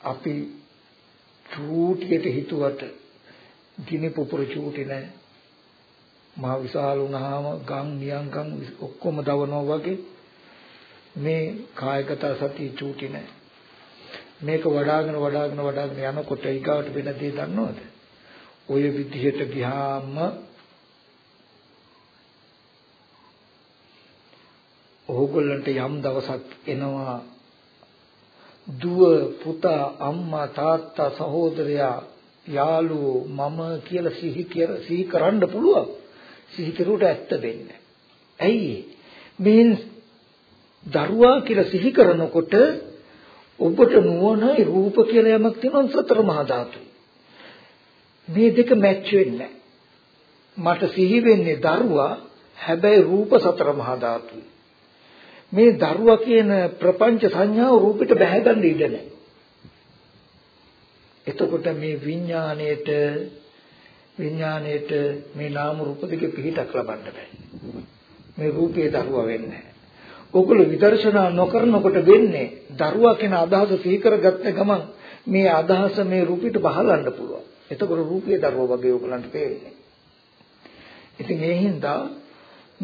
අපි චූටියට හිතුවට ගිනි පුපුර චූටි නෑ. මහ විශාල වුණාම ගම් නියංගම් ඔක්කොම දවනවා වගේ මේ කායගත සතිය චූටි නෑ. මේක වඩාගෙන වඩාගෙන වඩාගෙන යනකොට ඊගාවට වෙන දේ දන්නවද? ඔය විදිහට ගියාම ඕගොල්ලන්ට යම් දවසක් එනවා. දුව පුතා අම්මා තාත්තා සහෝදරයා යාළුවෝ මම කියලා සිහි සිහි කරන්න පුළුවන්. සිහි කරුවට ඇත්ත වෙන්නේ ඇයි? මේ දරුවා කියලා සිහි කරනකොට ඔබට නුවණයි රූප කියලා යමක් තියෙනවා සතර මහා ධාතුයි මේ දෙක මැච් වෙන්නේ මට සිහි වෙන්නේ දරුවා හැබැයි රූප සතර මහා ධාතුයි මේ දරුවා කියන ප්‍රපංච සංඥාව රූපෙට බැහැගන්න ඉඩ නැහැ. එතකොට මේ විඥාණයට විඥාණයට මේ නාම රූප දෙකේ පිහිටක් ලබන්න බෑ. මේ රූපේ දරුවා වෙන්නේ නැහැ. ඔගොල්ලෝ විදර්ශනා නොකරනකොට වෙන්නේ දරුවා කියන අදහස සිහි කරගත්ත ගමන් මේ අදහස මේ රූපෙට බහලන්න පුළුවන් එතකොට රූපයේ දරුවා වගේ ඔයගලන්ට පේන්නේ. ඉතින් ඒ හින්දා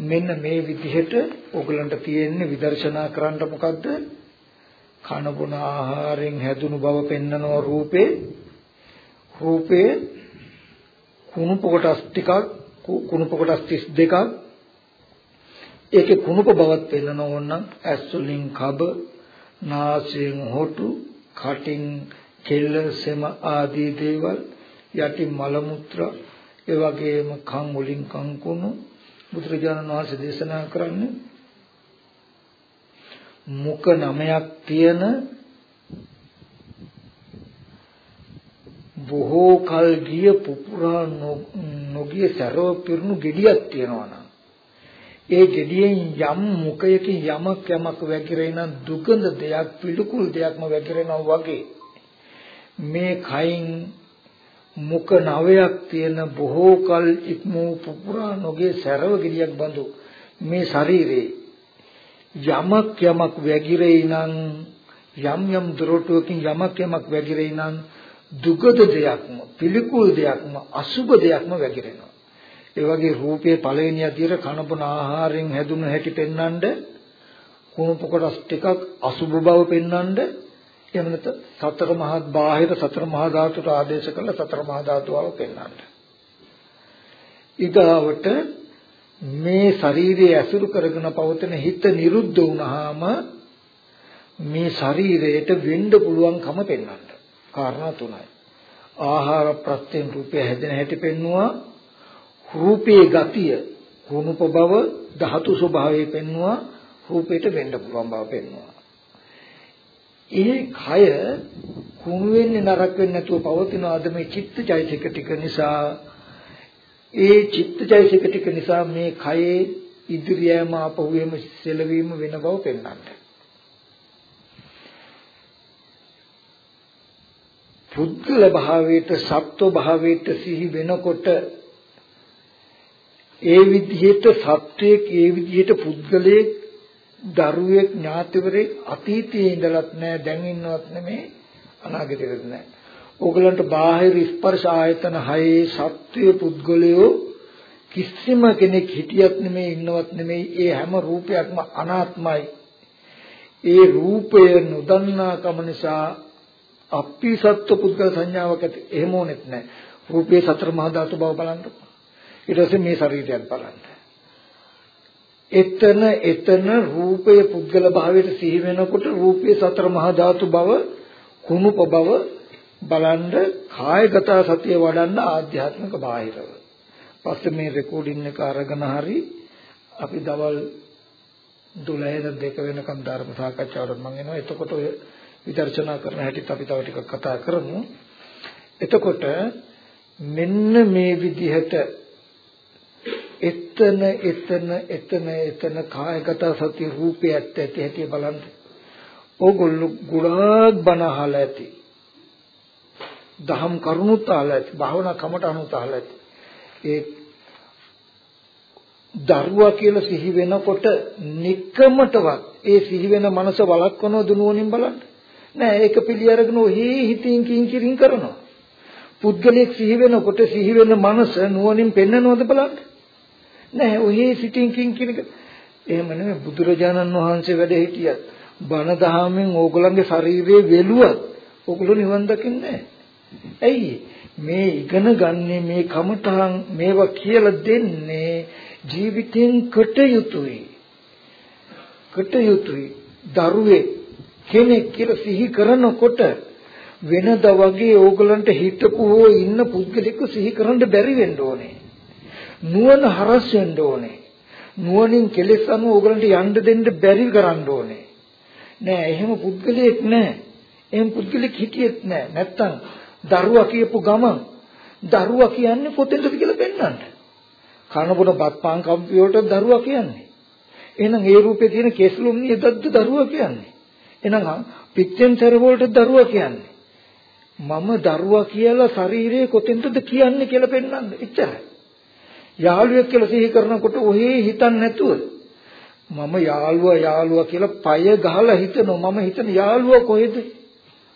මෙන්න මේ විදිහට ඔයගලන්ට තියෙන්නේ විදර්ශනා කරන්න මොකද්ද? කන බොන ආහාරයෙන් හැදුණු බව පෙන්නනෝ රූපේ රූපේ කුණුප කොටස් ටිකක් කුණුප කොටස් 32ක් ඒකේ කුණුප බවත් පෙන්නන ඕනනම් ඇස් වලින් කබ නාසයෙන් හොටු කටින් කෙල්ල සෙම ආදී දේවල් යටි මල මුත්‍රා ඒ වගේම කන් වලින් කන් කුණු බුදුරජාණන් වහන්සේ දේශනා කරන්නේ. මුඛ නමයක් තියෙන බොහෝ කල් ගිය පුපුරා නොගිය සරව පිරුණු gediyak තියෙනවා නම් ඒ gediyen යම් මුඛයකින් යමක් යමක් වැගිරෙන දුකඳ දෙයක් පිළිකුල් දෙයක්ම වැගිරෙනවා වගේ මේ කයින් මුඛ නවයක් තියෙන බොහෝ කල් ඉක්මෝ පුපුරා නොගේ සරව ගිරියක් බඳු මේ ශරීරේ යමක් යමක් වැගිරේ නම් යම් යම් දොරටුවකින් යමක් යමක් වැගිරේ නම් දුගද දෙයක්ම පිළිකුල් දෙයක්ම අසුබ දෙයක්ම වැගිරෙනවා. ඒ වගේ රූපයේ පළවෙනි අදියර කනබුන ආහාරයෙන් හැදුණු හැටි පෙන්වන්නද කුණුප කොටස් ටිකක් අසුබ බව පෙන්වන්නද එහෙම නැත්නම් සතර මහා බාහිර සතර මහා ධාතුට ආදේශ කළ සතර මහා ධාතුවව පෙන්වන්න. ඊගාවට මේ ශරීරයේ ඇසුරු කරගෙන පවතින හිත නිරුද්ධ වුණාම මේ ශරීරයට වෙන්න පුළුවන්කම පෙන්වන්න. කාරණා තුනයි. ආහාර ප්‍රත්‍යයෙන් රූපය හැදෙන හැටි පෙන්නවා. රූපේ ගතිය කුණුප බව ධාතු ස්වභාවය පෙන්නවා. රූපයට වෙන්න පුළුවන් බව පෙන්නවා. ඒ කය කුණු වෙන්නේ නරක වෙන්නේ නැතුව පවතිනවාද මේ චිත්තචෛතසික ටික නිසා ඒ චිත්තචෛතසික ටික නිසා මේ කයේ ඉදිරියම අපහුවෙම සෙලවීම වෙන බව පෙන්වන්නේ. පුද්ගල භාවයට සත්ව භාවයට සිහි වෙනකොට ඒ විදිහට සත්වයේ ඒ විදිහට පුද්ගලයේ දරුවෙක් ඥාතිවරේ අතීතයේ ඉඳලත් නෑ දැන් ඉන්නවත් නෙමෙයි අනාගතයේත් නෑ. ඕගලන්ට බාහිර ස්පර්ශ ආයතන හයේ සත්‍ය පුද්ගලයෝ කිසිම කෙනෙක් හිටියත් නෙමෙයි ඉන්නවත් නෙමෙයි ඒ හැම රූපයක්ම අනාත්මයි. ඒ රූපය නොදන්නාකම නිසා අපි සත්ව පුද්ගල සංඥාවක් ඇති එහෙම ඕනෙත් නෑ. රූපේ සතර මහා ධාතු බව බලන්නකො. ඊට පස්සේ මේ ශරීරයත් බලන්න. එතන එතන රූපය පුද්ගල භාවයට සිහි වෙනකොට රූපයේ සතර මහා ධාතු බව කුණුප බව බලන්න කායගත සතිය වඩන්න ආධ්‍යාත්මික බාහිරව. පස්සේ මේ රෙකෝඩින් එක අරගෙන හරි අපි දවල් 12 දෙක වෙනකම් ධර්ම සාකච්ඡාවට මම එනවා. එතකොට ඔය විදර්ශනා කරන හැටිත් අපි තව ටිකක් කතා කරමු. එතකොට මෙන්න මේ විදිහට එතන එතන එතන එතන කායගත සති රූපේ ඇත්ත ඇති ඇති බලන්න. ඕගොල්ලෝ ගොඩාක් බණ අහලා ඇති. දහම් කරුණුත් අහලා ඇති. භාවනා කමටහනුත් අහලා ඇති. ඒ දරුවා කියලා සිහි වෙනකොට নিকමටවත් ඒ සිහි වෙන මනස වළක්වනවද නුවණින් බලන්න. නෑ ඒක පිළි අරගෙන ඔහි හිතින් කින් කිරින් කරනවා. පුද්ගලයෙක් සිහි වෙනකොට සිහි වෙන මනස නුවණින් පෙන්නනවද බලන්න. නෑ ඔහි සිටින් කින් කිරින් එහෙම නෙමෙයි බුදුරජාණන් වහන්සේ වැඩ හිටියත් බණ දහමෙන් ඕගොල්ලන්ගේ ශරීරයේ වෙලුවත් ඕගොල්ලෝ නිවන් දකින්නේ ඇයි? මේ ඉගෙන ගන්නේ මේ කමඨහන් මේවා කියලා දෙන්නේ ජීවිතෙන් කටයුතුයි කටයුතුයි දරුවේ කෙනෙක් කියලා සිහි කරනකොට වෙනද වගේ ඕගලන්ට හිතපු හෝ ඉන්න පුද්ගලෙක්ව සිහි කරන්න බැරි වෙන්න ඕනේ. නුවණ හරස් වෙන්න ඕනේ. නුවණින් කෙලෙස් අනුව ඕගලන්ට යන්න දෙන්න බැරි කරන්න ඕනේ. නෑ එහෙම පුද්ගලයෙක් නෑ. එහෙම පුද්ගලෙක් හිටියෙත් නෑ. නැත්තම් දරුවා කියපු ගමන් දරුවා කියන්නේ පොතෙන්ද කියලා පෙන්වන්න කන බොන බත් පාන් කම්පියුටර් දරුවා කියන්නේ. එහෙනම් ඒ රූපේ තියෙන කෙස්ලුම් නියදද්ද දරුවා කියන්නේ. එහෙනම් පිටෙන් තර වලට දරුවා කියන්නේ. මම දරුවා කියලා ශරීරයේ කොතෙන්ද කියන්නේ කියලා පෙන්වන්න එච්චරයි. යාළුවෙක් කියලා සිහි කරනකොට ඔහේ හිතන්නේ නැතුව මම යාළුවා යාළුවා කියලා පය ගහලා හිතනවා. මම හිතන යාළුවා කොහෙද?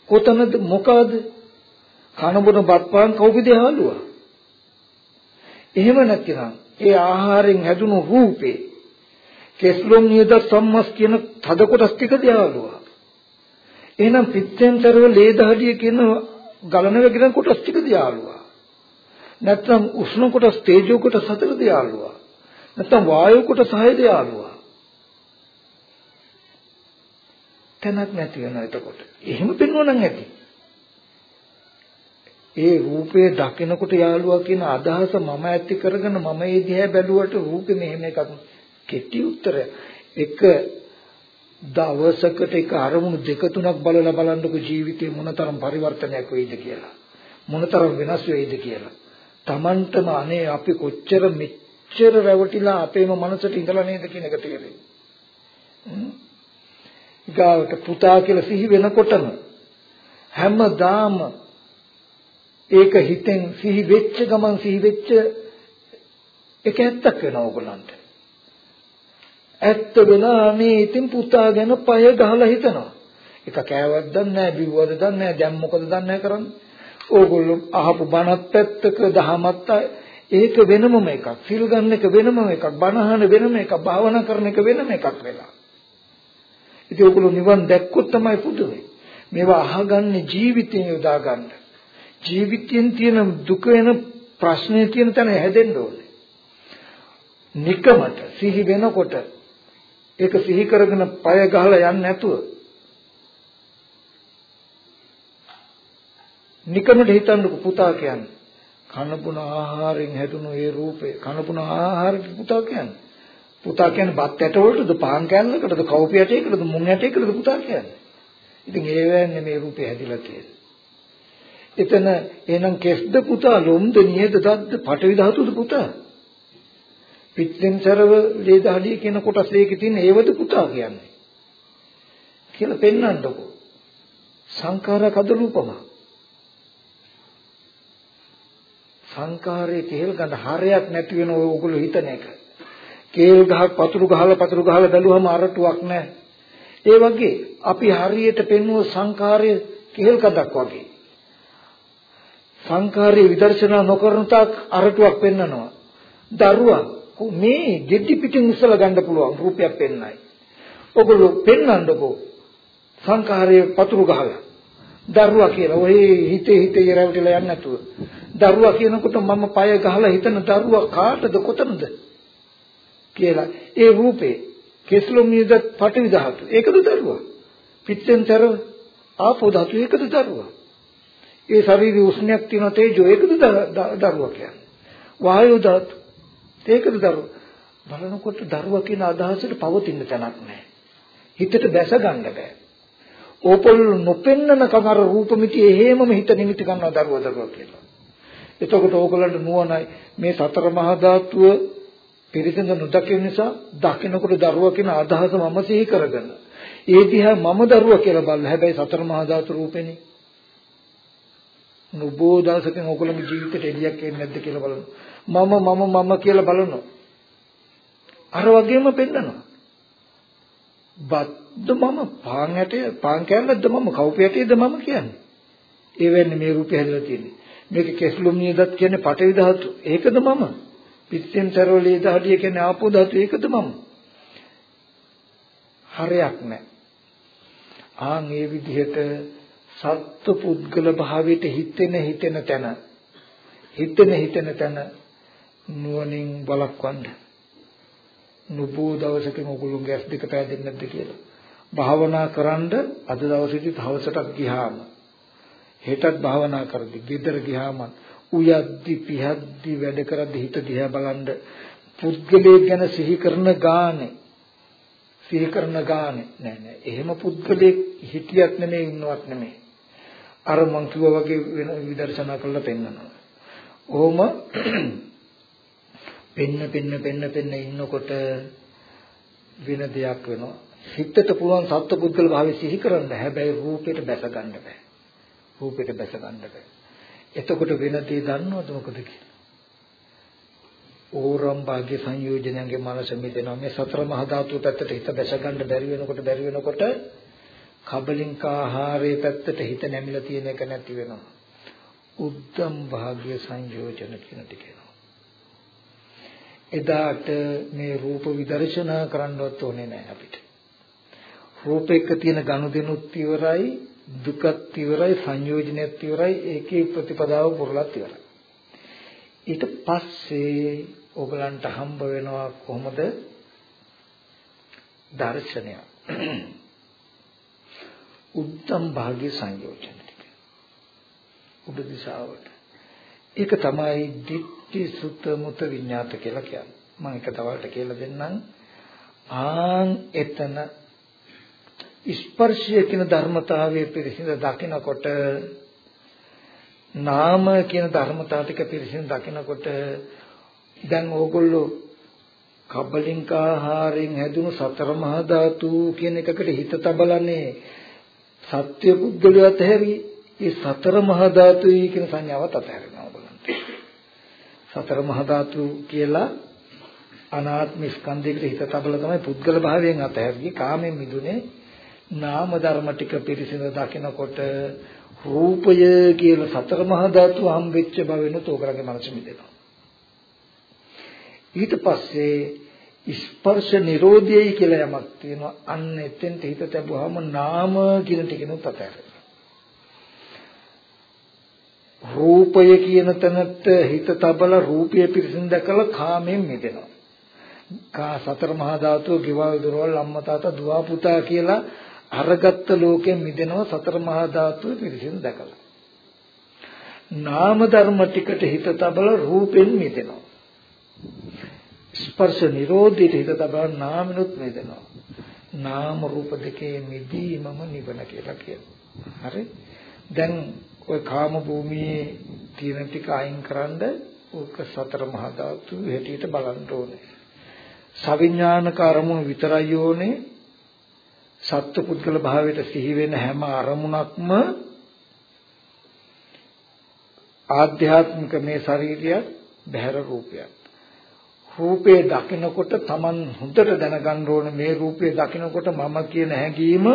කොතනද? මොකද? කන බොන බත්පාන් කවුද යාළුවා? එහෙම නැත්නම් ඒ ආහාරයෙන් හැදුණු රූපේ කෙස්ලොම් නියද සම්මස් කියන තද කොටස් ටිකද යාළුවා? එහෙනම් පිත්තෙන්තරව ලේ දහඩිය කියන ගලන වගිරන් කොටස් ටිකද යාළුවා? නැත්නම් උෂ්ණ කොටස් තේජෝ කොටස් හතරද යාළුවා නැත්නම් වායු කොටස් හයද යාළුවා තැනක් නැති වෙනවා එතකොට. එහෙම පෙන්වනනම් ඇති. ඒ රූපේ දකිනකොට යාළුවා කියන අදහස මම ඇති කරගෙන මම ඒ දිහා බැලුවට රූපේ මෙහෙම එකක් කෙටි උත්තරය. එක දවසකට එක අරමුණු දෙක තුනක් බලලා බලන්නකො ජීවිතේ මොනතරම් පරිවර්තනයක් වෙයිද කියලා. මොනතරම් වෙනස් වෙයිද කියලා. Tamanටම අනේ අපි කොච්චර මෙච්චර රැවටිලා අපේම මනසට ඉඳලා නේද කියන එක තේරෙන්නේ. ගාවට පුතා කියලා සිහි වෙනකොටම හැමදාම ඒක හිතෙන් සිහි වෙච්ච ගමන් සිහි වෙච්ච එක ඇත්තක් වෙනවා ඕගොල්ලන්ට. ඇත්ත වෙනා මේ ඉතින් පුතා ගැන පය ගහලා හිතනවා. එක කෑවක් දන්නේ නැහැ, බිව්වද දන්නේ නැහැ, දැන් මොකද දන්නේ නැහැ කරන්නේ. ඕගොල්ලෝ අහපු බණත් පැත්තක දහමත් ඒක වෙනමම එකක්. සිල් ගන්න එක වෙනම එකක්. බණ අහන වෙනම එකක්. භාවනා කරන එක වෙනම එකක් වෙලා. ඉතින් ඔයගොල්ලෝ නිවන් දැක්කොත් තමයි පුදුමයි. මේවා අහගන්නේ ජීවිතයෙන් යොදා ගන්න. ජීවිතයෙන් තියෙන දුක වෙන ප්‍රශ්නේ තියෙන තැන හැදෙන්න ඕනේ. නිකමට සිහි වෙනකොට ඒක සිහි කරගෙන পায় ගහලා යන්නේ නැතුව නිකමට හිතන්නකො පුතා කියන්නේ කනපුන ආහාරයෙන් හැදුණු ඒ රූපේ කනපුන ආහාරෙ පුතා කියන්නේ පුතා කියන්නේ බත් ඇට වලටද පාන් කෑල්ලකටද කවුපි ඇටයකටද මුං ඇටයකටද පුතා කියන්නේ. ඉතින් ඒ වෙන්නේ මේ රූපේ හැදිලා තියෙන්නේ. එතන එහෙනම් කෙස්ද පුතා ලොම්ද නියද දද්ද පටවි ධාතුද පුතා? පිටින් සරව ලේදාඩිය කියන කොටස් ඒකේ තියෙන ඒවද පුතා කියන්නේ. කියලා පෙන්වන්නකෝ. සංඛාර කදරූපම. සංඛාරයේ තේල් ගඳ හරයක් නැති වෙන ඔය ඔගොල්ලෝ හිතන එක. කේල් ගහක් පතුරු ගහලා පතුරු ගහලා බැලුවම අරටුවක් නැහැ. ඒ වගේ අපි හරියට පෙන්වුව සංඛාරය කේල් කඩක් වගේ. සංඛාරයේ විදර්ශනා නොකරන තාක් අරටුවක් පෙන්නනවා. දරුවා මේ ගෙඩි පිටින් ඉස්සලා ගන්න පුළුවන් රූපයක් පෙන්නයි. ඔගොල්ලෝ පෙන්වන්නකෝ සංඛාරයේ පතුරු ගහලා. දරුවා කියලා ඔය හිතේ හිතේ රැවටිලා යන්නේ නැතුව. දරුවා කියනකොට මම পায় ගහලා හිතන දරුවා කාටද කොතනද කියලා. ඒ රූපේ කෙස්ලොමියද පටවි ධාතු. ඒකද දරුවා. පිත්තෙන්තර ආපෝ ධාතු ඒකද දරුවා. ඒ ශරීරයේ උෂ්ණයක් තියෙන තේජෝ ඒකද දරුවා කියන්නේ. වායු ධාතු ඒකද දරුවා. බලනකොට දරුවා කියන අදහසට පවතින තැනක් නැහැ. හිතට බැස ගන්න බෑ. ඕපොල් නොපෙන්නන කමර රූපമിതി එහෙමම හිත නිමිති ගන්නවා දරුවා දරුවා කියලා. එතකොට ඕගලන්ට නුවණයි මේ සතර මහා ධාතුව පිරිසිදු නොදකින නිසා දකින්නකොට දරුවා කියන අදහස මම සිහි කරගන්න. ඒ දිහා මම දරුවා කියලා බලලා හැබැයි සතර මහා ධාතු රූපෙනේ. නුබෝ දවසකින් ඕගොල්ලෝගේ ජීවිතේට එළියක් එන්නේ නැද්ද කියලා බලන්න. මම මම මම කියලා බලනවා. අර වගේම පෙන්නනවා. බද්ද මම පාන් ඇටය පාන් කෑල්ලක්ද මම කවුප ඇටයද මම කියන්නේ. ඒ වෙන්නේ මේ රූපය හැදලා තියෙන්නේ. මේක කෙස්ලුම් නියදත් කියන්නේ පටවි ධාතු. ඒකද මම. පිස්සෙන් තරවලේ දහඩිය කියන්නේ ආපෝ ධාතු. ඒකද මම. හරයක් නැහැ. ආන් මේ විදිහට සත්ව පුද්ගල භාවයට හිතෙන හිතෙන තැන හිතෙන හිතෙන තැන නුවණින් බලක්වන්න නුබෝ දවසකම ඔගොල්ලෝගේ ඇස් දෙක පෑදෙන්නේ නැද්ද කියලා භාවනා කරන්ඩ අද දවසේදී හවසටත් ගියාම හෙටත් භාවනා කරද්දි ගෙදර ගියාම උයද්දි පිහද්දි වැඩ කරද්දි හිත දිහා බලන්ඩ පුද්ගලයෙක් ගැන සිහි කරන ගානේ සිහි කරන ගානේ නෑ නෑ එහෙම පුද්ගලයෙක් හිටියත් නෙමෙයි ඉන්නවත් නෙමෙයි අර මං කිව්වා වගේ වෙන විදර්ශනා කරලා පෙන්නනවා. ඔහොම පෙන්න පෙන්න පෙන්න පෙන්න ඉන්නකොට වෙන දෙයක් වෙනවා. හිතට පුළුවන් සත්පුද්ගල භාවය සිහි කරන්න හැබැයි රූපයට බැස ගන්න බෑ. රූපයට බැස ගන්න බෑ. එතකොට වෙන දේ දන්නවද මොකද කියලා? ඕරම් භාග්‍ය සංයෝජනයන්ගේ මනස මිදෙනවා. මේ සතර මහා ධාතු පැත්තට හිත බැස ගන්න බැරි වෙනකොට බැරි වෙනකොට කබලින්ක ආහාරයේ පැත්තට හිත නැමිලා තියෙන එක නැති වෙනවා. උද්දම් භාග්‍ය සංයෝජන කියන ටික එනවා. එදාට මේ රූප විදර්ශනා කරන්නවත් ඕනේ නැහැ අපිට. රූපයක තියෙන ගනුදෙනුත් ඉවරයි, දුකත් ඉවරයි, සංයෝජනයත් ඉවරයි, ඒකේ ප්‍රතිපදාව පුරලත් ඉවරයි. ඊට පස්සේ ඔයගලන්ට හම්බ වෙනවා කොහොමද? දර්ශනය. උත්තම් භාග්‍ය සංයෝජන ටික. උඩ දිශාවට. ඒක තමයි ditthi sutta muta විඤ්ඤාත කියලා කියන්නේ. මම එක තවලට කියලා දෙන්නම්. ආන් එතන ස්පර්ශය කියන ධර්මතාවයේ පිරිසිඳ දකිනකොට නාම කියන ධර්මතාව ටික පිරිසිඳ දකිනකොට දැන් ඕගොල්ලෝ කබලින්ක ආහාරයෙන් හැදුණු සතර මහා ධාතු කියන එකකට හිත තබලන්නේ සත්‍ය පුද්ගලයාත් හැරි ඒ සතර මහා ධාතුයි කියන සංඥාවත් අතහැරෙනවා බලන්න. සතර මහා ධාතු කියලා අනාත්ම ස්කන්ධයකට හිත තබලා තමයි පුද්ගල භාවයෙන් අතහැරියේ කාමෙන් මිදුනේ නාම ධර්ම ටික පිරිසිඳ දකිනකොට රූපය කියලා සතර මහා ධාතු හම්බෙච්ච බවෙනුත් ඕකරගේ මනස මිදෙනවා. ඊට පස්සේ ස්පර්ශ නිරෝධයයි කියලා යමක් තියෙනවා. අන්න එතෙන්ට හිත තබුවාම නාම කියන ටිකනොත් අතහැරෙනවා. රූපය කියන තැනට හිත තබලා රූපය පිරිසිදු දැකලා කාමයෙන් මිදෙනවා. කා සතර මහා ධාතුව ගෙවල් දොරවල් අම්මා තාත්තා දුව පුතා කියලා අරගත්ත ලෝකයෙන් මිදෙනවා සතර මහා ධාතුව පිරිසිදු දැකලා. නාම ධර්ම ටිකට හිත තබලා රූපෙන් මිදෙනවා. ස්පර්ශ නිරෝධයට හිත තබා නාමිනුත් මිදෙනවා. නාම රූප දෙකේ මිදීමම නිවන කියලා කියනවා. හරි? දැන් ඔය කාම භූමියේ තියෙන ටික අයින් කරන්ද ඕක සතර මහා ධාතු හැටියට බලන්න ඕනේ. සවිඥානික අරමුණු විතරයි ඕනේ. සත්පුද්ගල භාවයට සිහි වෙන හැම අරමුණක්ම ආධ්‍යාත්මික මේ ශරීරය බහැර රූපයක්. රූපේ දකිනකොට Taman හොඳට දැනගන්න ඕනේ මේ රූපේ දකිනකොට මම කියන හැඟීම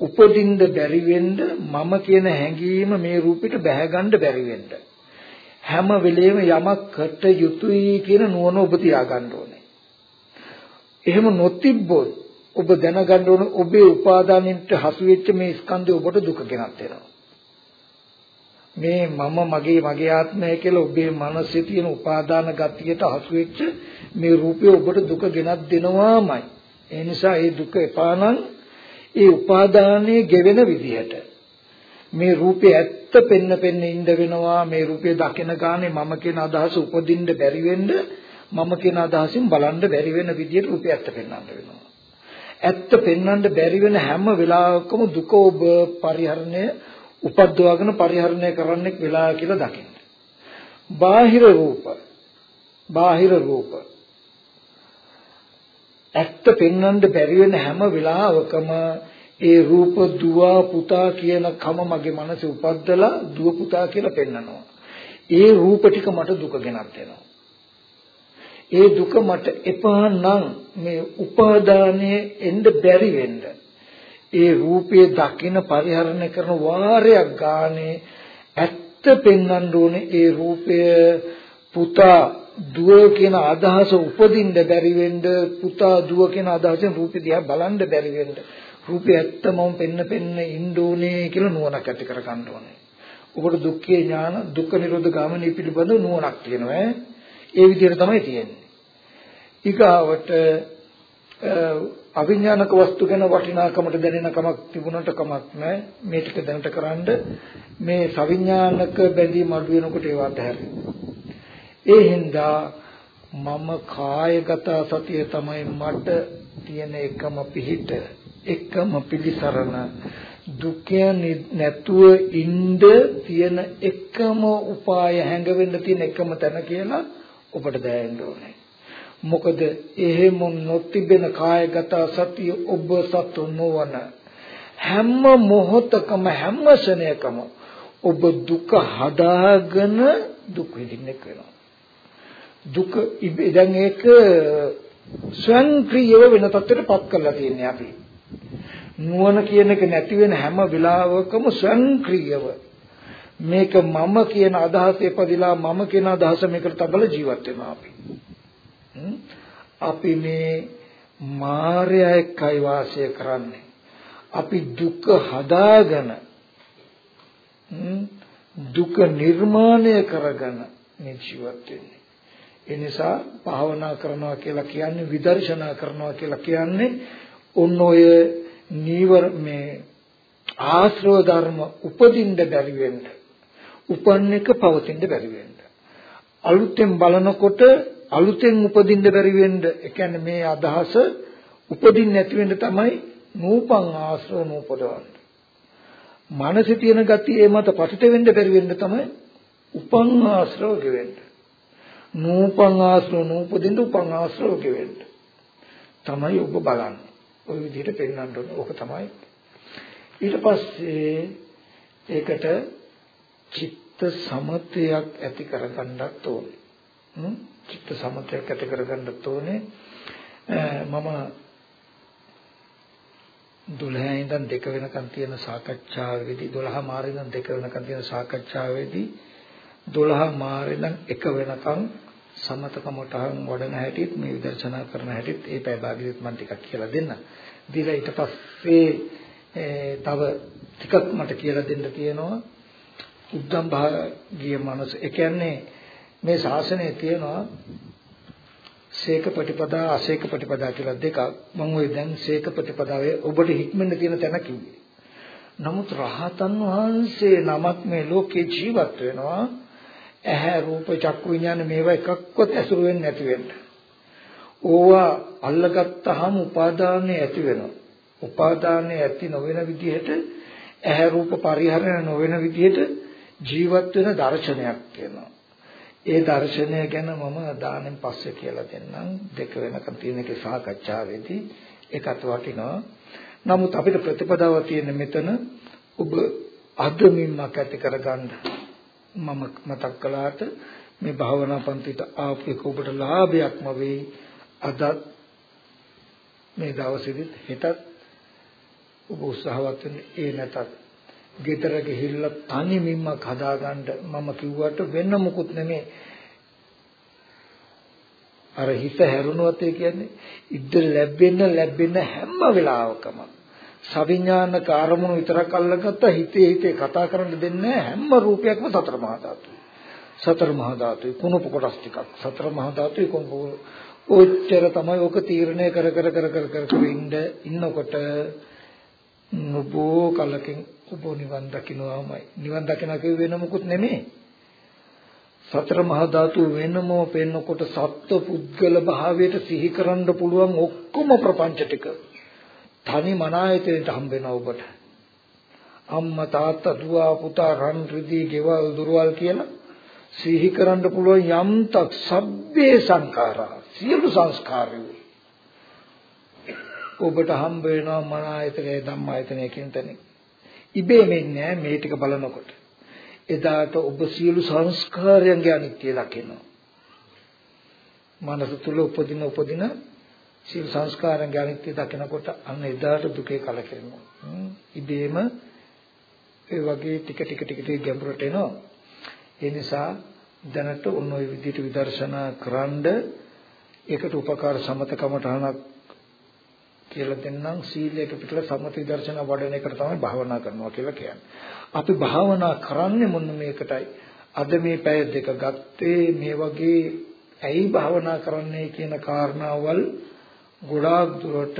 උපදින්න බැරි වෙන්න මම කියන හැඟීම මේ රූපෙට බැහැගන්න බැරි වෙන්න හැම වෙලෙම යමක් කට යුතුයි කියන නුවණ ඔබ තියාගන්න ඕනේ. එහෙම නොතිබ්බොත් ඔබ දැනගන්න ඕන ඔබේ උපාදානින්ට හසු වෙච්ච මේ ස්කන්ධය ඔබට දුක ගෙනත් වෙනවා. මේ මම මගේ මගේ ආත්මය කියලා ඔබේ මනසේ තියෙන උපාදාන ගතියට හසු වෙච්ච මේ රූපය ඔබට දුක ගෙනත් දෙනවාමයි. ඒ නිසා ඒ දුක එපා නම් ඒ උපාදානයේ ගෙවෙන විදිහට මේ රූපේ ඇත්ත පෙන්න පෙන්න ඉඳ වෙනවා මේ රූපේ දකින ගානේ මම කියන අදහස උපදින්න බැරි වෙන්න මම කියන අදහසින් බලන්න බැරි වෙන විදිහට රූපේ ඇත්ත පෙන්වන්න වෙනවා. ඇත්ත පෙන්වන්න බැරි වෙන හැම වෙලාවකම දුක ඔබ පරිහරණය උපද්දවාගෙන පරිහරණය කරන්නෙක් වෙලා කියලා දකින්න. බාහිර රූප බාහිර රූප ඇත්ත පෙන්වන්න බැරි වෙන හැම වෙලාවකම ඒ රූප දුව පුතා කියන කම මගේ මනසේ උපද්දලා දුව පුතා කියලා පෙන්නනවා. ඒ රූප ටික මට දුක ගෙනත් දෙනවා. ඒ දුක මට එපා නම් මේ උපාදානයේ එන්න බැරි වෙන්න ඒ රූපයේ දකින පරිහරණය කරන වාරයක් ගානේ ඇත්ත පෙන්වන්න ඕනේ ඒ රූපය පුතා දුව කියන අදහස උපදින්න බැරි වෙන්න පුතා දුව කියන අදහසෙන් රූපය දිහා බලන්න බැරි වෙන්න රූපය ඇත්තම පෙන්න පෙන්න ඉන්න ඕනේ කියලා නුවණක් ඇති කර ගන්න ඕනේ. ඔබට දුක්ඛේ ඥාන දුක්ඛ නිරෝධ ගාමිනී පිළිබඳ නුවණක් තියෙනවා. ඒ විදිහට තමයි තියෙන්නේ. ඊගාවට අවිඥානික වස්තු ගැන වටිනාකමට දැනෙන කමක් තිබුණට කමක් නැහැ. මේ ටික දැනට කරන්ඩ මේ සවිඥානික බැඳීම් අඩු වෙනකොට ඒවා අතහැරෙනවා. ඒ හින්දා මම කායගත සතිය තමයි මට තියෙන එකම පිහිට එකම පිළිසරණ දුක නැතුව ඉන්න තියෙන එකම උපාය හැඟවෙන්න තියෙන එකම තැන කියලා ඔබට දැනෙන්න ඕනේ මොකද එහෙම නොතිබෙන කායගත සතිය ඔබ සතු නොවන හැම මොහොතකම හැම ශරණයකම ඔබ දුක හදාගෙන දුක් විඳින්න වෙනවා. දුක දැන් ඒක ස්වයංක්‍රීයව වෙන තත්ත්වයට පත් කරලා තියෙන්නේ අපි. නුවණ කියන එක නැති වෙන හැම වෙලාවකම ස්වයංක්‍රීයව. මේක මම කියන අදහස එපදිලා මම කියන අදහස මේකට තබල ජීවත් වෙනවා අපි. අපි මේ මායя එක්කයි වාසය කරන්නේ. අපි දුක හදාගෙන දුක නිර්මාණය කරගෙන මේ ජීවත් වෙන්නේ. ඒ නිසා භාවනා කරනවා කියලා කියන්නේ විදර්ශනා කරනවා කියලා කියන්නේ ඔන්න ඔය නීවර මේ ආශ්‍රව ධර්ම උපදින්න බැරි වෙන්න උපන්න එක පවතින්න බැරි වෙන්න. අලුතෙන් බලනකොට අලුතෙන් උපදින්න බැරි වෙන්න ඒ කියන්නේ මේ අදහස උපදින්න නැති වෙන්න තමයි නූපං ආශ්‍රව නූපදවන්න මනසේ තියෙන gati ඒ මත පතිත වෙන්න බැරි වෙන්න තමයි උපං ආශ්‍රව ගෙවෙන්නේ නූපං ආශ්‍රව නූපදින්න උපං ආශ්‍රව කෙවෙන්න. තමයි ඔබ බලන්නේ. ওই විදිහට පෙන්වන්න ඕනේ. ඕක තමයි. ඊට පස්සේ ඒකට චිත්ත සමතයක් ඇති කරගන්නත් ඕනේ. චිත්ත සමතයක් ඇති කරගන්නත් ඕනේ. මම 12 ඉඳන් 2 වෙනකන් තියෙන සාකච්ඡාවේදී 12 මාරේ ඉඳන් 2 වෙනකන් තියෙන සාකච්ඡාවේදී 12 මාරේ ඉඳන් 1 වෙනකන් සමතකමටහන් වඩන හැටිත් මේ විදර්ශනා කරන හැටිත් ඒ පැය භාගෙත් මම ටිකක් කියලා දෙන්න. දීලා ඊට පස්සේ තව ටිකක් මට කියලා දෙන්න තියෙනවා. උද්දම් භාගීය මනස. ඒ කියන්නේ මේ ශාසනයේ තියෙනවා සීක ප්‍රතිපදා අසීක ප්‍රතිපදා කියලා දෙකක්. මම ওই දැන් සීක ප්‍රතිපදාවේ ඔබට හික්මෙන්න තියෙන තැන කිව්වේ. නමුත් රහතන් වහන්සේ නමක් මේ ලෝකේ ජීවත් වෙනවා ඇහැ රූප චක්කු විඥාන මේවා එකක්වත් ඇසුරු වෙන්නේ නැති වෙන්න. ඕවා අල්ලගත්තාම උපාදානය ඇති වෙනවා. උපාදානය ඇති නොවන විදිහට ඇහැ රූප පරිහරණය නොවන විදිහට ජීවත් වෙන දර්ශනයක් තියෙනවා. ඒ දර්ශනය ගැන මම දානෙන් පස්සේ කියලා දෙන්නම්. දෙක වෙනකම් තියෙන එකේ සාකච්ඡාවේදී ඒකත් වටිනවා. නමුත් අපිට ප්‍රතිපදාව තියෙන මෙතන ඔබ අදමින්මක් ඇති කරගන්න මම මතක් කළාට මේ භාවනා පන්තිට ආපු එක ඔබට ලාභයක්ම වෙයි අද මේ දවසේදීත් හෙටත් ඔබ උත්සාහවත් වෙන්න ඒ නැතත් ගෙදර ගිහිල්ලා තනිමින්ම හදාගන්න මම කිව්වට වෙන මොකුත් නෙමෙයි අර හිත හැරුණොත් ඒ කියන්නේ ඉද්ද ලැබෙන්න ලැබෙන්න හැම වෙලාවකම සවිඥානික අරමුණු විතරක් අල්ලගත්ත හිතේ හිතේ කතා කරන්න දෙන්නේ හැම රූපයක්ම සතර මහා ධාතුයි. සතර මහා ධාතුයි කුණප කොටස් ටිකක්. සතර මහා ධාතුයි කුණප ඔච්චර තමයි ඔක තීරණය කර කර කර කර කර කර ඉන්න ඉන්නකොට නොබෝ කලකින් ඔබ නිවන් දකින්නවාමයි. නිවන් දකින්න කිව්ව වෙන මොකුත් නෙමෙයි. සතර මහා ධාතු වෙනම පෙන්නකොට සත්ව පුද්ගල භාවයට සිහි කරන්න පුළුවන් ඔක්කොම ප්‍රපංච ටික තනි මනායතනයට හම්බ වෙනවා ඔබට. අම්මා තාත්තා දුව පුතා රන් රිදී ගෙවල් දුරවල් කියලා සිහි කරන්න පුළුවන් යම්තක් සබ්බේ සංඛාරා සියලු සංස්කාරයෝ ඔබට හම්බ වෙනවා මනායතනය ධම්මායතනය කියන තැන. ඉබේ මෙන්නේ මේ ටික බලනකොට. එදාට ඔබ සියලු සංස්කාරයන්ගේ අනිත්‍ය දකිනවා. මනස තුල උපදින උපදින සියලු සංස්කාරයන්ගේ අනිත්‍ය දකිනකොට අන්න එදාට දුකේ කලකිරෙනවා. ඉබේම ඒ වගේ ටික ටික ටික ටික ගැඹුරට එනවා. ඒ නිසා දැනට ඔන්න ඔය විදිහට විදර්ශනා කරන්ඩ ඒකට උපකාර සමතකමටහනක් කියලා දෙන්නම් සීලයක පිටලා සමත විදර්ශන වඩන එකට තමයි භාවනා කරනවා කියලා කියන්නේ. අපි භාවනා කරන්නේ මොන මේකටයි? අද මේ පැය දෙක ගත්තේ මේ වගේ ඇයි භාවනා කරන්නේ කියන කාරණාවල් ගොඩාක් දුරට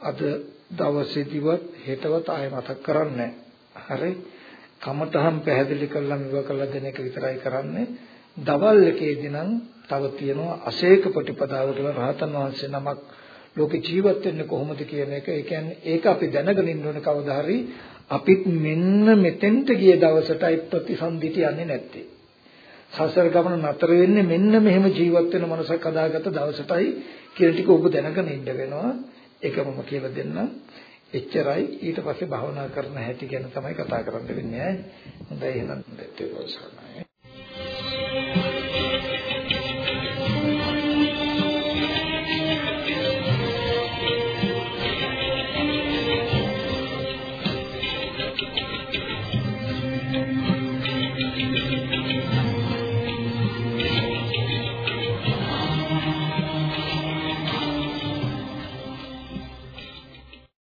අද දවසේදීවත් හෙටවත් ආයෙ මතක් කරන්නේ හරි කමතහම් පැහැදිලි කරලා මෙව කළා දෙන එක විතරයි කරන්නේ දවල් එකේදී නම් තව තියෙනවා අශේක ප්‍රතිපදාව කියලා රහතන් වහන්සේ නමක් ලෝකේ ජීවත් වෙන්නේ කොහොමද කියන එක. ඒ කියන්නේ ඒක අපි දැනගෙන ඉන්න ඕනේ කවදා හරි. අපිත් මෙන්න මෙතෙන්ට ගිය දවසටයි ප්‍රතිසන්දිට යන්නේ නැත්තේ. සසර ගමන නතර වෙන්නේ මෙන්න මෙහෙම ජීවත් වෙන මනසක් හදාගත්ත දවසටයි කියන ටික ඔබ දැනගෙන ඉන්න වෙනවා. ඒක මම කියලා දෙන්නම්. එච්චරයි. ඊට පස්සේ භාවනා කරන හැටි ගැන තමයි කතා කරන්න වෙන්නේ. හොඳයි එහෙනම්. දෙත්තේ